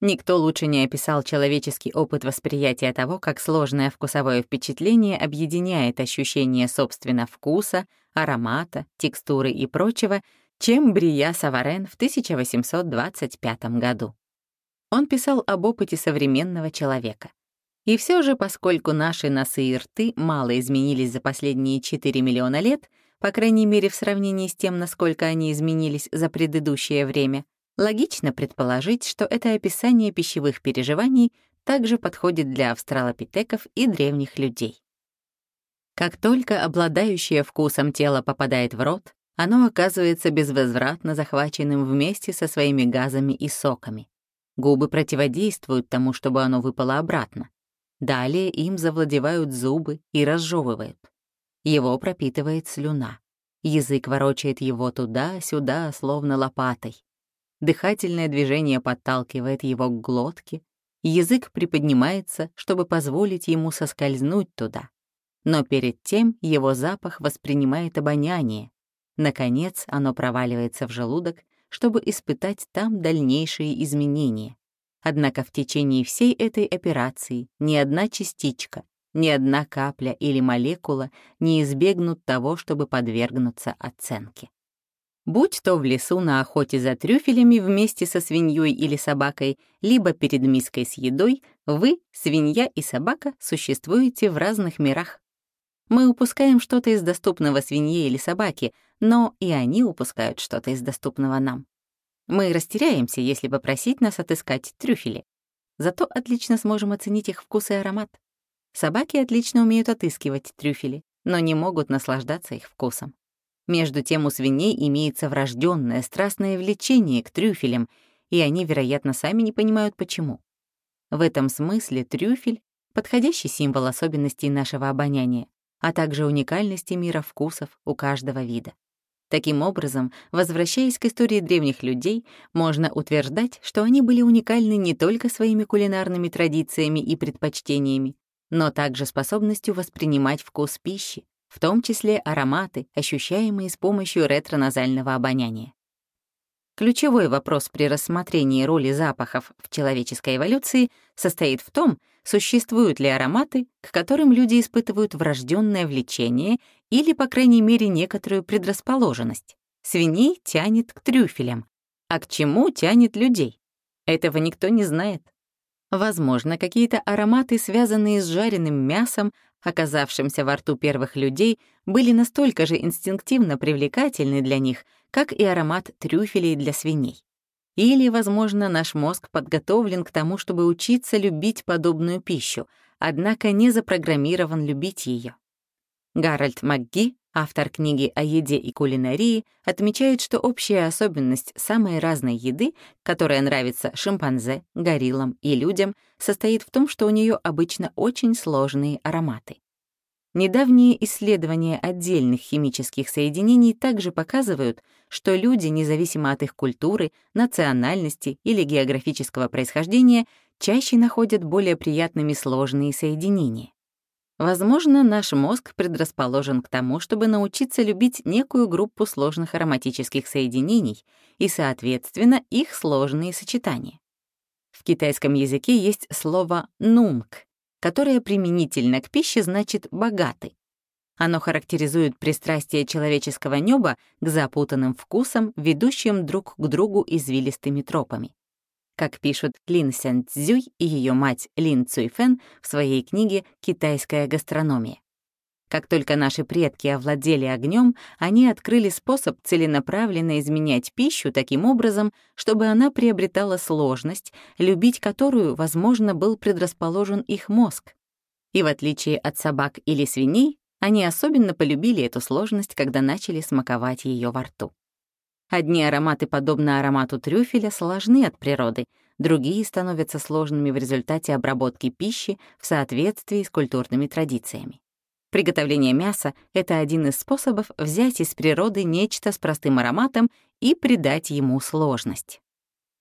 Никто лучше не описал человеческий опыт восприятия того, как сложное вкусовое впечатление объединяет ощущение собственно вкуса, аромата, текстуры и прочего, чем Брия Саварен в 1825 году. Он писал об опыте современного человека. И все же, поскольку наши носы и рты мало изменились за последние 4 миллиона лет, по крайней мере в сравнении с тем, насколько они изменились за предыдущее время, логично предположить, что это описание пищевых переживаний также подходит для австралопитеков и древних людей. Как только обладающее вкусом тело попадает в рот, оно оказывается безвозвратно захваченным вместе со своими газами и соками. Губы противодействуют тому, чтобы оно выпало обратно. Далее им завладевают зубы и разжевывают. Его пропитывает слюна. Язык ворочает его туда-сюда, словно лопатой. Дыхательное движение подталкивает его к глотке. Язык приподнимается, чтобы позволить ему соскользнуть туда. Но перед тем его запах воспринимает обоняние, Наконец, оно проваливается в желудок, чтобы испытать там дальнейшие изменения. Однако в течение всей этой операции ни одна частичка, ни одна капля или молекула не избегнут того, чтобы подвергнуться оценке. Будь то в лесу на охоте за трюфелями вместе со свиньей или собакой, либо перед миской с едой, вы, свинья и собака, существуете в разных мирах. Мы упускаем что-то из доступного свинье или собаке, но и они упускают что-то из доступного нам. Мы растеряемся, если попросить нас отыскать трюфели. Зато отлично сможем оценить их вкус и аромат. Собаки отлично умеют отыскивать трюфели, но не могут наслаждаться их вкусом. Между тем у свиней имеется врожденное страстное влечение к трюфелям, и они, вероятно, сами не понимают, почему. В этом смысле трюфель — подходящий символ особенностей нашего обоняния, а также уникальности мира вкусов у каждого вида. Таким образом, возвращаясь к истории древних людей, можно утверждать, что они были уникальны не только своими кулинарными традициями и предпочтениями, но также способностью воспринимать вкус пищи, в том числе ароматы, ощущаемые с помощью ретроназального обоняния. Ключевой вопрос при рассмотрении роли запахов в человеческой эволюции состоит в том, существуют ли ароматы, к которым люди испытывают врожденное влечение или, по крайней мере, некоторую предрасположенность. Свиней тянет к трюфелям, а к чему тянет людей? Этого никто не знает. Возможно, какие-то ароматы, связанные с жареным мясом, оказавшимся во рту первых людей, были настолько же инстинктивно привлекательны для них, как и аромат трюфелей для свиней. Или, возможно, наш мозг подготовлен к тому, чтобы учиться любить подобную пищу, однако не запрограммирован любить ее. Гарольд МакГи, автор книги о еде и кулинарии, отмечает, что общая особенность самой разной еды, которая нравится шимпанзе, гориллам и людям, состоит в том, что у нее обычно очень сложные ароматы. Недавние исследования отдельных химических соединений также показывают, что люди, независимо от их культуры, национальности или географического происхождения, чаще находят более приятными сложные соединения. Возможно, наш мозг предрасположен к тому, чтобы научиться любить некую группу сложных ароматических соединений и, соответственно, их сложные сочетания. В китайском языке есть слово «нумк», которое применительно к пище значит «богатый». Оно характеризует пристрастие человеческого неба к запутанным вкусам, ведущим друг к другу извилистыми тропами. Как пишут Лин Сян Цзюй и ее мать Лин Цуйфэн в своей книге «Китайская гастрономия». Как только наши предки овладели огнем, они открыли способ целенаправленно изменять пищу таким образом, чтобы она приобретала сложность, любить которую, возможно, был предрасположен их мозг. И в отличие от собак или свиней, они особенно полюбили эту сложность, когда начали смаковать ее во рту. Одни ароматы, подобно аромату трюфеля, сложны от природы, другие становятся сложными в результате обработки пищи в соответствии с культурными традициями. Приготовление мяса — это один из способов взять из природы нечто с простым ароматом и придать ему сложность.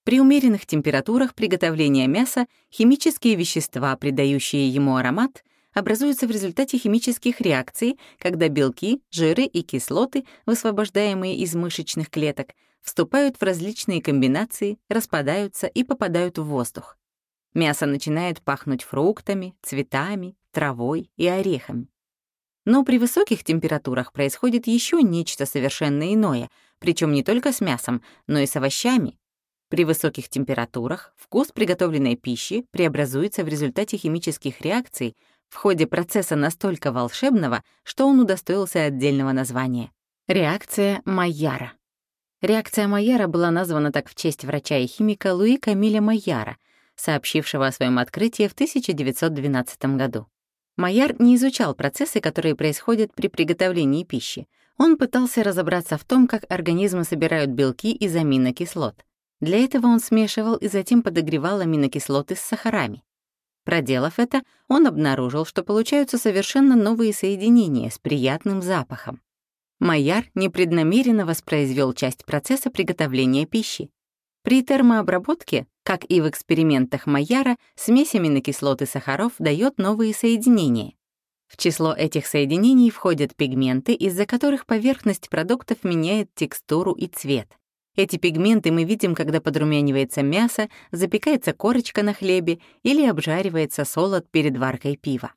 При умеренных температурах приготовления мяса химические вещества, придающие ему аромат, образуются в результате химических реакций, когда белки, жиры и кислоты, высвобождаемые из мышечных клеток, вступают в различные комбинации, распадаются и попадают в воздух. Мясо начинает пахнуть фруктами, цветами, травой и орехами. Но при высоких температурах происходит еще нечто совершенно иное, причем не только с мясом, но и с овощами. При высоких температурах вкус приготовленной пищи преобразуется в результате химических реакций в ходе процесса настолько волшебного, что он удостоился отдельного названия — реакция Майяра. Реакция Майяра была названа так в честь врача и химика Луи Камиля Майяра, сообщившего о своем открытии в 1912 году. Майяр не изучал процессы, которые происходят при приготовлении пищи. Он пытался разобраться в том, как организмы собирают белки из аминокислот. Для этого он смешивал и затем подогревал аминокислоты с сахарами. Проделав это, он обнаружил, что получаются совершенно новые соединения с приятным запахом. Майяр непреднамеренно воспроизвел часть процесса приготовления пищи. При термообработке, как и в экспериментах Майяра, смесь аминокислот и сахаров дает новые соединения. В число этих соединений входят пигменты, из-за которых поверхность продуктов меняет текстуру и цвет. Эти пигменты мы видим, когда подрумянивается мясо, запекается корочка на хлебе или обжаривается солод перед варкой пива.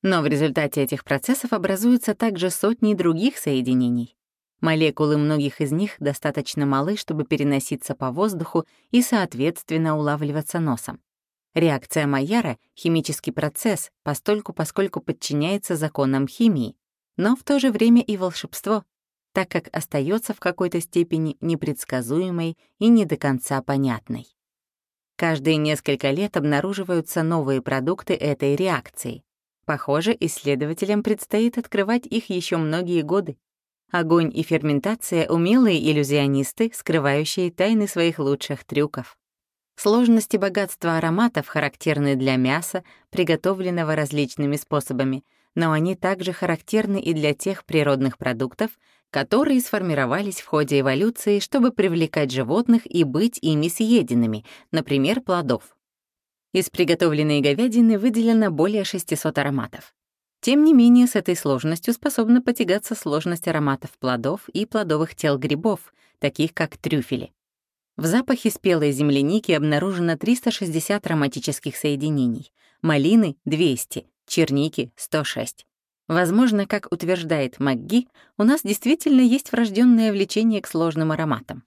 Но в результате этих процессов образуются также сотни других соединений. Молекулы многих из них достаточно малы, чтобы переноситься по воздуху и, соответственно, улавливаться носом. Реакция Майяра — химический процесс, постольку поскольку подчиняется законам химии, но в то же время и волшебство, так как остается в какой-то степени непредсказуемой и не до конца понятной. Каждые несколько лет обнаруживаются новые продукты этой реакции. Похоже, исследователям предстоит открывать их еще многие годы. Огонь и ферментация — умелые иллюзионисты, скрывающие тайны своих лучших трюков. Сложность и богатство ароматов характерны для мяса, приготовленного различными способами, но они также характерны и для тех природных продуктов, которые сформировались в ходе эволюции, чтобы привлекать животных и быть ими съеденными, например, плодов. Из приготовленной говядины выделено более 600 ароматов. Тем не менее, с этой сложностью способна потягаться сложность ароматов плодов и плодовых тел грибов, таких как трюфели. В запахе спелой земляники обнаружено 360 ароматических соединений, малины — 200, черники — 106. Возможно, как утверждает МакГи, у нас действительно есть врожденное влечение к сложным ароматам.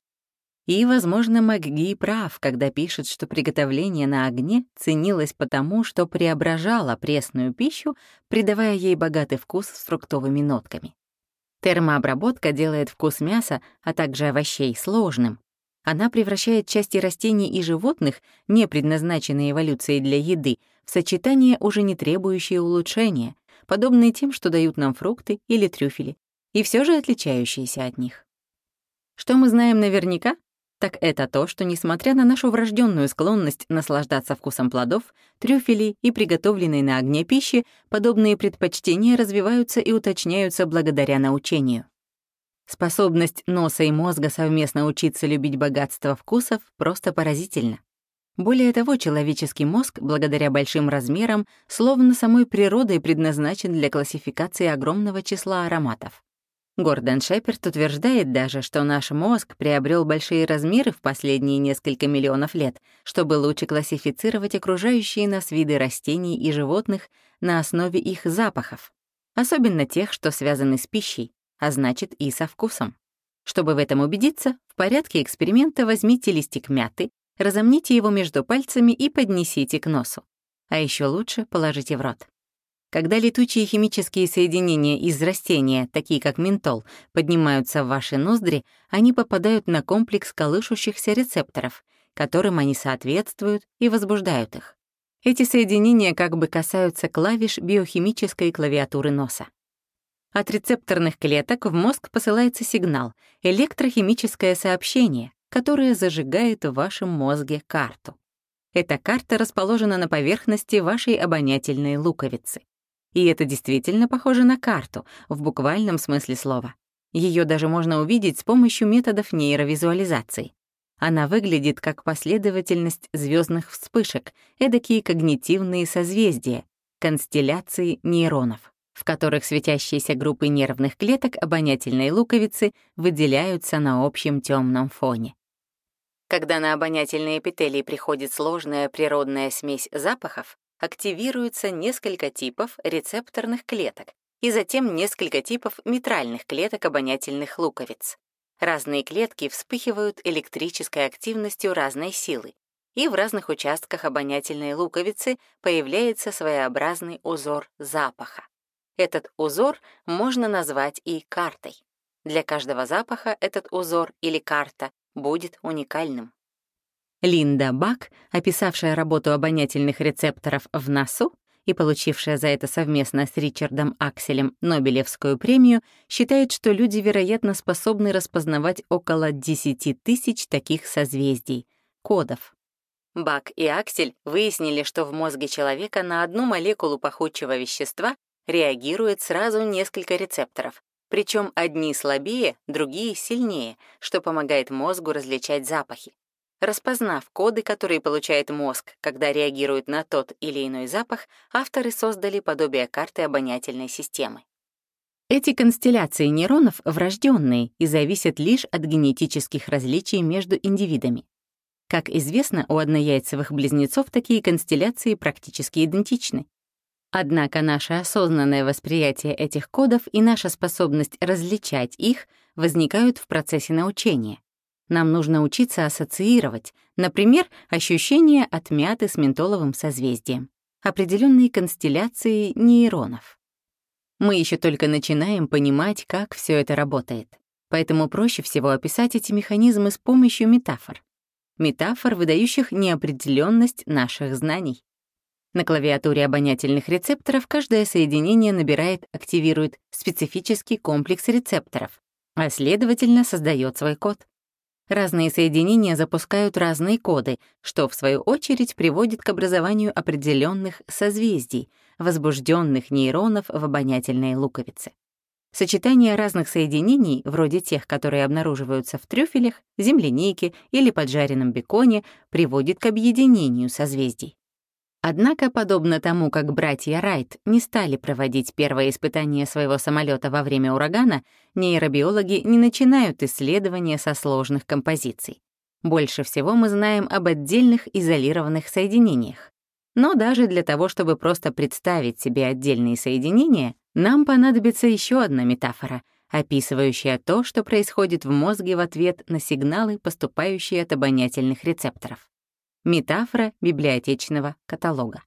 И, возможно, МакГи прав, когда пишет, что приготовление на огне ценилось потому, что преображало пресную пищу, придавая ей богатый вкус с фруктовыми нотками. Термообработка делает вкус мяса, а также овощей, сложным. Она превращает части растений и животных, не предназначенные эволюцией для еды, в сочетание, уже не требующее улучшения, подобные тем, что дают нам фрукты или трюфели, и все же отличающиеся от них. Что мы знаем наверняка? Так это то, что, несмотря на нашу врожденную склонность наслаждаться вкусом плодов, трюфелей и приготовленной на огне пищи, подобные предпочтения развиваются и уточняются благодаря научению. Способность носа и мозга совместно учиться любить богатство вкусов просто поразительна. Более того, человеческий мозг, благодаря большим размерам, словно самой природой предназначен для классификации огромного числа ароматов. Гордон Шеперд утверждает даже, что наш мозг приобрел большие размеры в последние несколько миллионов лет, чтобы лучше классифицировать окружающие нас виды растений и животных на основе их запахов, особенно тех, что связаны с пищей, а значит и со вкусом. Чтобы в этом убедиться, в порядке эксперимента возьмите листик мяты, разомните его между пальцами и поднесите к носу. А еще лучше положите в рот. Когда летучие химические соединения из растения, такие как ментол, поднимаются в ваши ноздри, они попадают на комплекс колышущихся рецепторов, которым они соответствуют и возбуждают их. Эти соединения как бы касаются клавиш биохимической клавиатуры носа. От рецепторных клеток в мозг посылается сигнал, электрохимическое сообщение, которая зажигает в вашем мозге карту. Эта карта расположена на поверхности вашей обонятельной луковицы. И это действительно похоже на карту, в буквальном смысле слова. Ее даже можно увидеть с помощью методов нейровизуализации. Она выглядит как последовательность звездных вспышек, эдакие когнитивные созвездия, констелляции нейронов в которых светящиеся группы нервных клеток обонятельной луковицы выделяются на общем темном фоне. Когда на обонятельные эпителии приходит сложная природная смесь запахов, активируется несколько типов рецепторных клеток и затем несколько типов митральных клеток обонятельных луковиц. Разные клетки вспыхивают электрической активностью разной силы, и в разных участках обонятельной луковицы появляется своеобразный узор запаха. Этот узор можно назвать и картой. Для каждого запаха этот узор или карта будет уникальным. Линда Бак, описавшая работу обонятельных рецепторов в носу и получившая за это совместно с Ричардом Акселем Нобелевскую премию, считает, что люди, вероятно, способны распознавать около 10 тысяч таких созвездий, кодов. Бак и Аксель выяснили, что в мозге человека на одну молекулу пахучего вещества реагирует сразу несколько рецепторов, причем одни слабее, другие сильнее, что помогает мозгу различать запахи. Распознав коды, которые получает мозг, когда реагирует на тот или иной запах, авторы создали подобие карты обонятельной системы. Эти констелляции нейронов врожденные и зависят лишь от генетических различий между индивидами. Как известно, у однояйцевых близнецов такие констелляции практически идентичны. Однако наше осознанное восприятие этих кодов и наша способность различать их возникают в процессе научения. Нам нужно учиться ассоциировать, например, ощущение отмяты с ментоловым созвездием, определенные констелляции нейронов. Мы еще только начинаем понимать, как все это работает, поэтому проще всего описать эти механизмы с помощью метафор. Метафор, выдающих неопределенность наших знаний. На клавиатуре обонятельных рецепторов каждое соединение набирает, активирует специфический комплекс рецепторов, а следовательно создает свой код. Разные соединения запускают разные коды, что, в свою очередь, приводит к образованию определенных созвездий, возбужденных нейронов в обонятельной луковице. Сочетание разных соединений, вроде тех, которые обнаруживаются в трюфелях, землянике или поджаренном беконе, приводит к объединению созвездий. Однако, подобно тому, как братья Райт не стали проводить первое испытание своего самолета во время урагана, нейробиологи не начинают исследования со сложных композиций. Больше всего мы знаем об отдельных изолированных соединениях. Но даже для того, чтобы просто представить себе отдельные соединения, нам понадобится еще одна метафора, описывающая то, что происходит в мозге в ответ на сигналы, поступающие от обонятельных рецепторов. Метафора библиотечного каталога.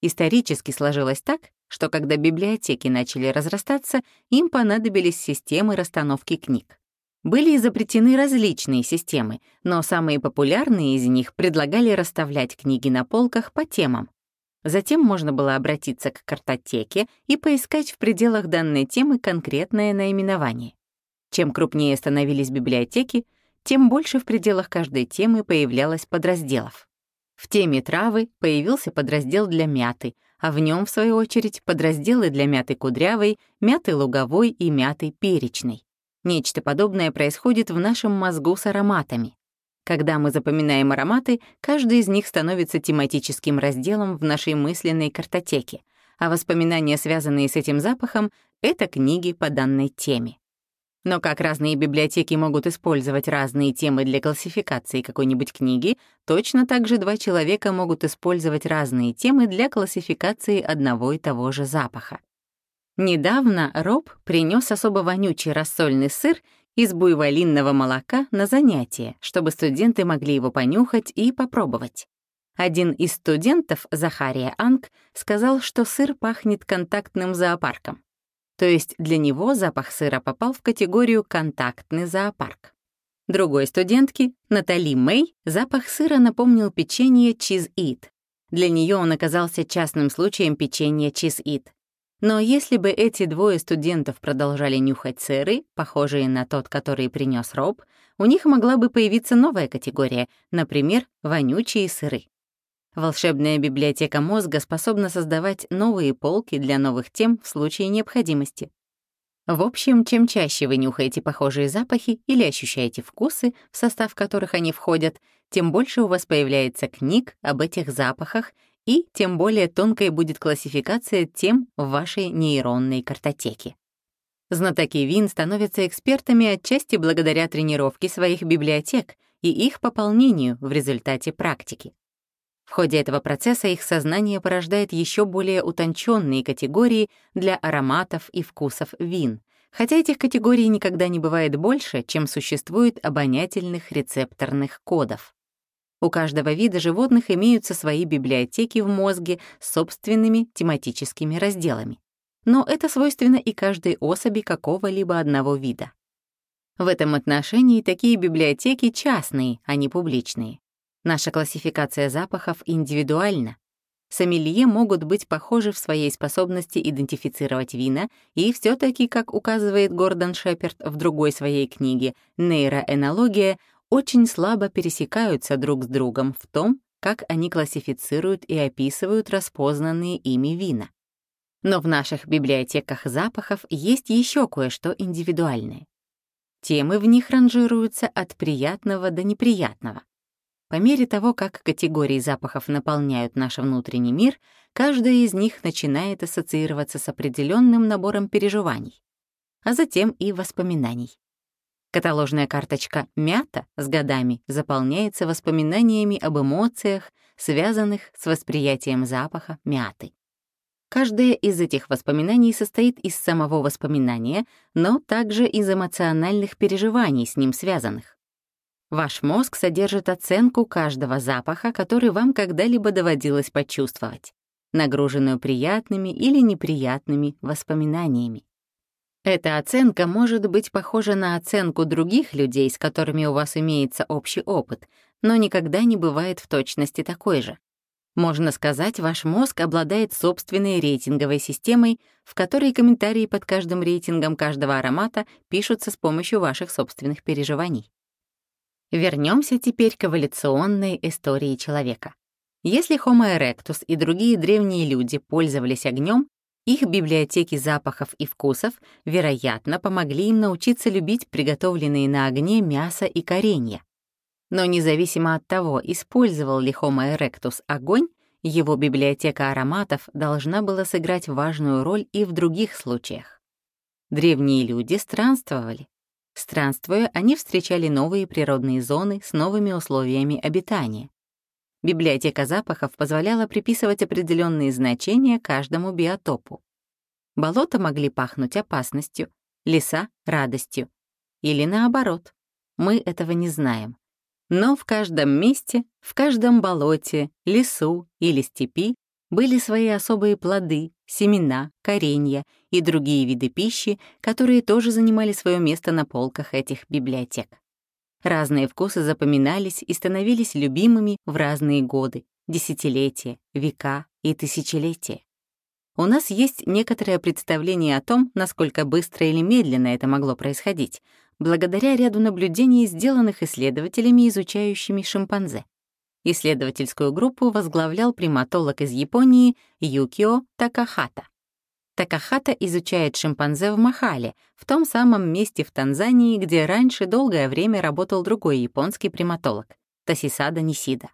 Исторически сложилось так, что когда библиотеки начали разрастаться, им понадобились системы расстановки книг. Были изобретены различные системы, но самые популярные из них предлагали расставлять книги на полках по темам. Затем можно было обратиться к картотеке и поискать в пределах данной темы конкретное наименование. Чем крупнее становились библиотеки, тем больше в пределах каждой темы появлялось подразделов. В теме травы появился подраздел для мяты, а в нем, в свою очередь, подразделы для мяты кудрявой, мяты луговой и мяты перечной. Нечто подобное происходит в нашем мозгу с ароматами. Когда мы запоминаем ароматы, каждый из них становится тематическим разделом в нашей мысленной картотеке, а воспоминания, связанные с этим запахом, — это книги по данной теме. Но как разные библиотеки могут использовать разные темы для классификации какой-нибудь книги, точно так же два человека могут использовать разные темы для классификации одного и того же запаха. Недавно Роб принес особо вонючий рассольный сыр из буйволинного молока на занятие, чтобы студенты могли его понюхать и попробовать. Один из студентов, Захария Анг, сказал, что сыр пахнет контактным зоопарком. То есть для него запах сыра попал в категорию «контактный зоопарк». Другой студентке, Натали Мэй, запах сыра напомнил печенье Cheese Eat. Для нее он оказался частным случаем печенья Cheese Eat. Но если бы эти двое студентов продолжали нюхать сыры, похожие на тот, который принес Роб, у них могла бы появиться новая категория, например, вонючие сыры. Волшебная библиотека мозга способна создавать новые полки для новых тем в случае необходимости. В общем, чем чаще вы нюхаете похожие запахи или ощущаете вкусы, в состав которых они входят, тем больше у вас появляется книг об этих запахах, и тем более тонкой будет классификация тем в вашей нейронной картотеке. Знатоки вин становятся экспертами отчасти благодаря тренировке своих библиотек и их пополнению в результате практики. В ходе этого процесса их сознание порождает еще более утонченные категории для ароматов и вкусов вин, хотя этих категорий никогда не бывает больше, чем существует обонятельных рецепторных кодов. У каждого вида животных имеются свои библиотеки в мозге с собственными тематическими разделами. Но это свойственно и каждой особи какого-либо одного вида. В этом отношении такие библиотеки частные, а не публичные. Наша классификация запахов индивидуальна. Сомелье могут быть похожи в своей способности идентифицировать вина, и все таки как указывает Гордон Шеперд в другой своей книге «Нейроэнология», очень слабо пересекаются друг с другом в том, как они классифицируют и описывают распознанные ими вина. Но в наших библиотеках запахов есть еще кое-что индивидуальное. Темы в них ранжируются от приятного до неприятного. По мере того, как категории запахов наполняют наш внутренний мир, каждая из них начинает ассоциироваться с определенным набором переживаний, а затем и воспоминаний. Каталожная карточка «Мята» с годами заполняется воспоминаниями об эмоциях, связанных с восприятием запаха мяты. Каждое из этих воспоминаний состоит из самого воспоминания, но также из эмоциональных переживаний с ним связанных. Ваш мозг содержит оценку каждого запаха, который вам когда-либо доводилось почувствовать, нагруженную приятными или неприятными воспоминаниями. Эта оценка может быть похожа на оценку других людей, с которыми у вас имеется общий опыт, но никогда не бывает в точности такой же. Можно сказать, ваш мозг обладает собственной рейтинговой системой, в которой комментарии под каждым рейтингом каждого аромата пишутся с помощью ваших собственных переживаний. Вернемся теперь к эволюционной истории человека. Если Homo erectus и другие древние люди пользовались огнем, их библиотеки запахов и вкусов, вероятно, помогли им научиться любить приготовленные на огне мясо и коренья. Но независимо от того, использовал ли Homo erectus огонь, его библиотека ароматов должна была сыграть важную роль и в других случаях. Древние люди странствовали. Странствуя, они встречали новые природные зоны с новыми условиями обитания. Библиотека запахов позволяла приписывать определенные значения каждому биотопу. Болота могли пахнуть опасностью, леса — радостью. Или наоборот. Мы этого не знаем. Но в каждом месте, в каждом болоте, лесу или степи были свои особые плоды, семена, коренья и другие виды пищи, которые тоже занимали свое место на полках этих библиотек. Разные вкусы запоминались и становились любимыми в разные годы, десятилетия, века и тысячелетия. У нас есть некоторое представление о том, насколько быстро или медленно это могло происходить, благодаря ряду наблюдений, сделанных исследователями, изучающими шимпанзе. Исследовательскую группу возглавлял приматолог из Японии Юкио Такахата. Такахата изучает шимпанзе в Махале, в том самом месте в Танзании, где раньше долгое время работал другой японский приматолог — Тасисада Нисида.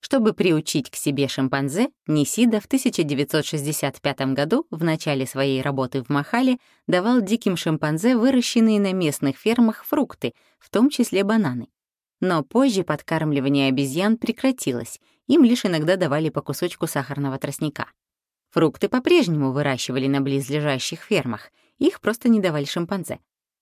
Чтобы приучить к себе шимпанзе, Нисида в 1965 году в начале своей работы в Махале давал диким шимпанзе выращенные на местных фермах фрукты, в том числе бананы. Но позже подкармливание обезьян прекратилось, им лишь иногда давали по кусочку сахарного тростника. Фрукты по-прежнему выращивали на близлежащих фермах, их просто не давали шимпанзе.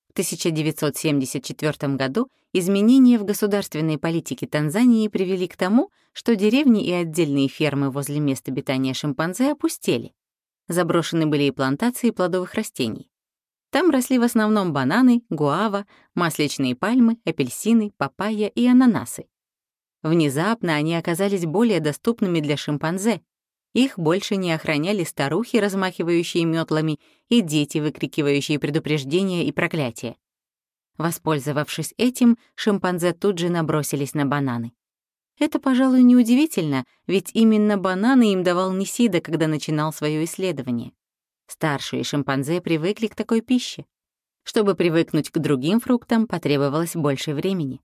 В 1974 году изменения в государственной политике Танзании привели к тому, что деревни и отдельные фермы возле мест обитания шимпанзе опустели. Заброшены были и плантации плодовых растений. Там росли в основном бананы, гуава, масличные пальмы, апельсины, папайя и ананасы. Внезапно они оказались более доступными для шимпанзе, их больше не охраняли старухи, размахивающие метлами, и дети, выкрикивающие предупреждения и проклятия. Воспользовавшись этим, шимпанзе тут же набросились на бананы. Это, пожалуй, неудивительно, ведь именно бананы им давал Нисида, когда начинал свое исследование. Старшие шимпанзе привыкли к такой пище. Чтобы привыкнуть к другим фруктам, потребовалось больше времени.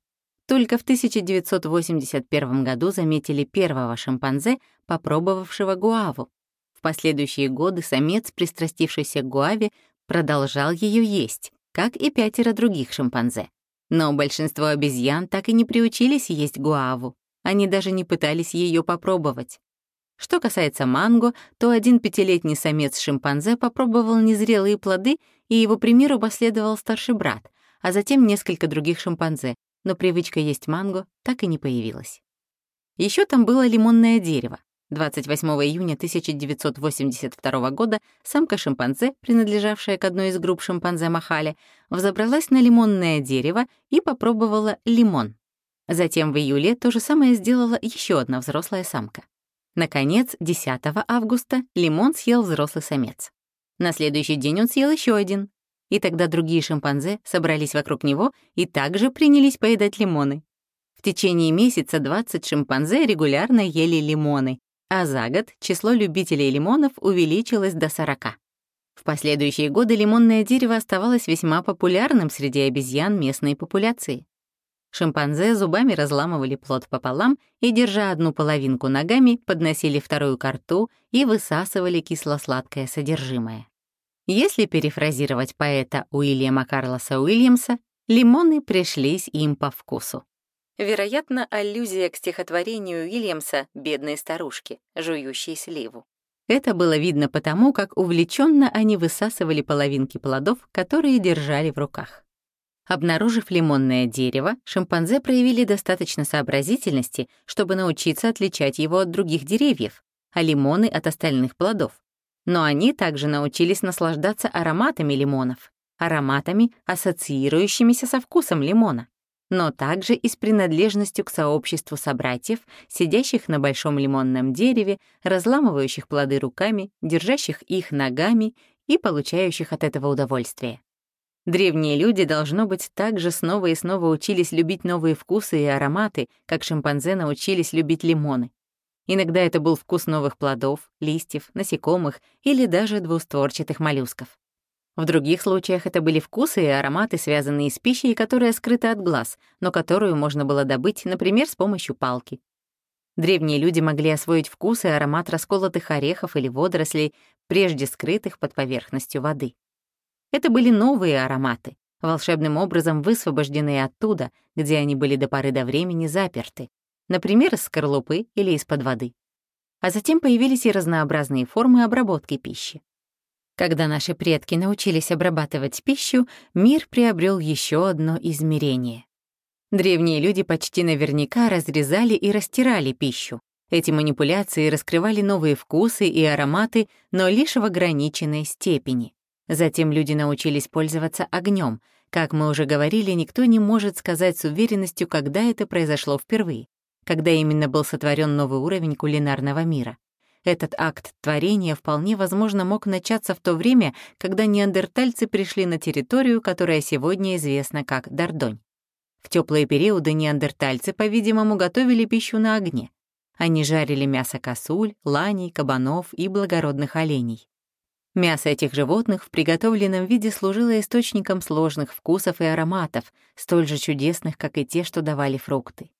Только в 1981 году заметили первого шимпанзе, попробовавшего гуаву. В последующие годы самец, пристрастившийся к гуаве, продолжал ее есть, как и пятеро других шимпанзе. Но большинство обезьян так и не приучились есть гуаву. Они даже не пытались ее попробовать. Что касается манго, то один пятилетний самец-шимпанзе попробовал незрелые плоды, и его примеру последовал старший брат, а затем несколько других шимпанзе, но привычка есть манго так и не появилась. Еще там было лимонное дерево. 28 июня 1982 года самка-шимпанзе, принадлежавшая к одной из групп шимпанзе Махали, взобралась на лимонное дерево и попробовала лимон. Затем в июле то же самое сделала еще одна взрослая самка. Наконец, 10 августа лимон съел взрослый самец. На следующий день он съел еще один. И тогда другие шимпанзе собрались вокруг него и также принялись поедать лимоны. В течение месяца 20 шимпанзе регулярно ели лимоны, а за год число любителей лимонов увеличилось до 40. В последующие годы лимонное дерево оставалось весьма популярным среди обезьян местной популяции. Шимпанзе зубами разламывали плод пополам и, держа одну половинку ногами, подносили вторую к рту и высасывали кисло-сладкое содержимое. Если перефразировать поэта Уильяма Карлоса Уильямса, лимоны пришлись им по вкусу. Вероятно, аллюзия к стихотворению Уильямса «Бедные старушки, жующие сливу». Это было видно потому, как увлеченно они высасывали половинки плодов, которые держали в руках. Обнаружив лимонное дерево, шимпанзе проявили достаточно сообразительности, чтобы научиться отличать его от других деревьев, а лимоны — от остальных плодов. Но они также научились наслаждаться ароматами лимонов, ароматами, ассоциирующимися со вкусом лимона, но также и с принадлежностью к сообществу собратьев, сидящих на большом лимонном дереве, разламывающих плоды руками, держащих их ногами и получающих от этого удовольствие. Древние люди, должно быть, также снова и снова учились любить новые вкусы и ароматы, как шимпанзе научились любить лимоны. Иногда это был вкус новых плодов, листьев, насекомых или даже двустворчатых моллюсков. В других случаях это были вкусы и ароматы, связанные с пищей, которая скрыта от глаз, но которую можно было добыть, например, с помощью палки. Древние люди могли освоить вкус и аромат расколотых орехов или водорослей, прежде скрытых под поверхностью воды. Это были новые ароматы, волшебным образом высвобожденные оттуда, где они были до поры до времени заперты, например, из скорлупы или из-под воды. А затем появились и разнообразные формы обработки пищи. Когда наши предки научились обрабатывать пищу, мир приобрел еще одно измерение. Древние люди почти наверняка разрезали и растирали пищу. Эти манипуляции раскрывали новые вкусы и ароматы, но лишь в ограниченной степени. Затем люди научились пользоваться огнем. Как мы уже говорили, никто не может сказать с уверенностью, когда это произошло впервые, когда именно был сотворен новый уровень кулинарного мира. Этот акт творения вполне возможно мог начаться в то время, когда неандертальцы пришли на территорию, которая сегодня известна как Дардонь. В теплые периоды неандертальцы, по-видимому, готовили пищу на огне. Они жарили мясо косуль, ланей, кабанов и благородных оленей. Мясо этих животных в приготовленном виде служило источником сложных вкусов и ароматов, столь же чудесных, как и те, что давали фрукты.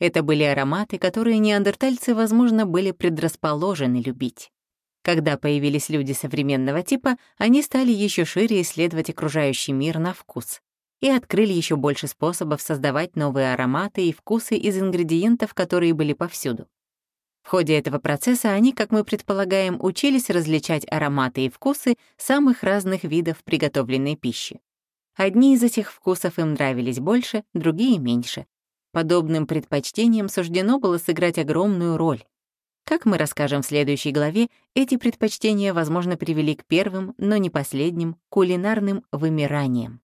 Это были ароматы, которые неандертальцы, возможно, были предрасположены любить. Когда появились люди современного типа, они стали еще шире исследовать окружающий мир на вкус и открыли еще больше способов создавать новые ароматы и вкусы из ингредиентов, которые были повсюду. Ходе этого процесса они, как мы предполагаем, учились различать ароматы и вкусы самых разных видов приготовленной пищи. Одни из этих вкусов им нравились больше, другие — меньше. Подобным предпочтениям суждено было сыграть огромную роль. Как мы расскажем в следующей главе, эти предпочтения, возможно, привели к первым, но не последним, кулинарным вымираниям.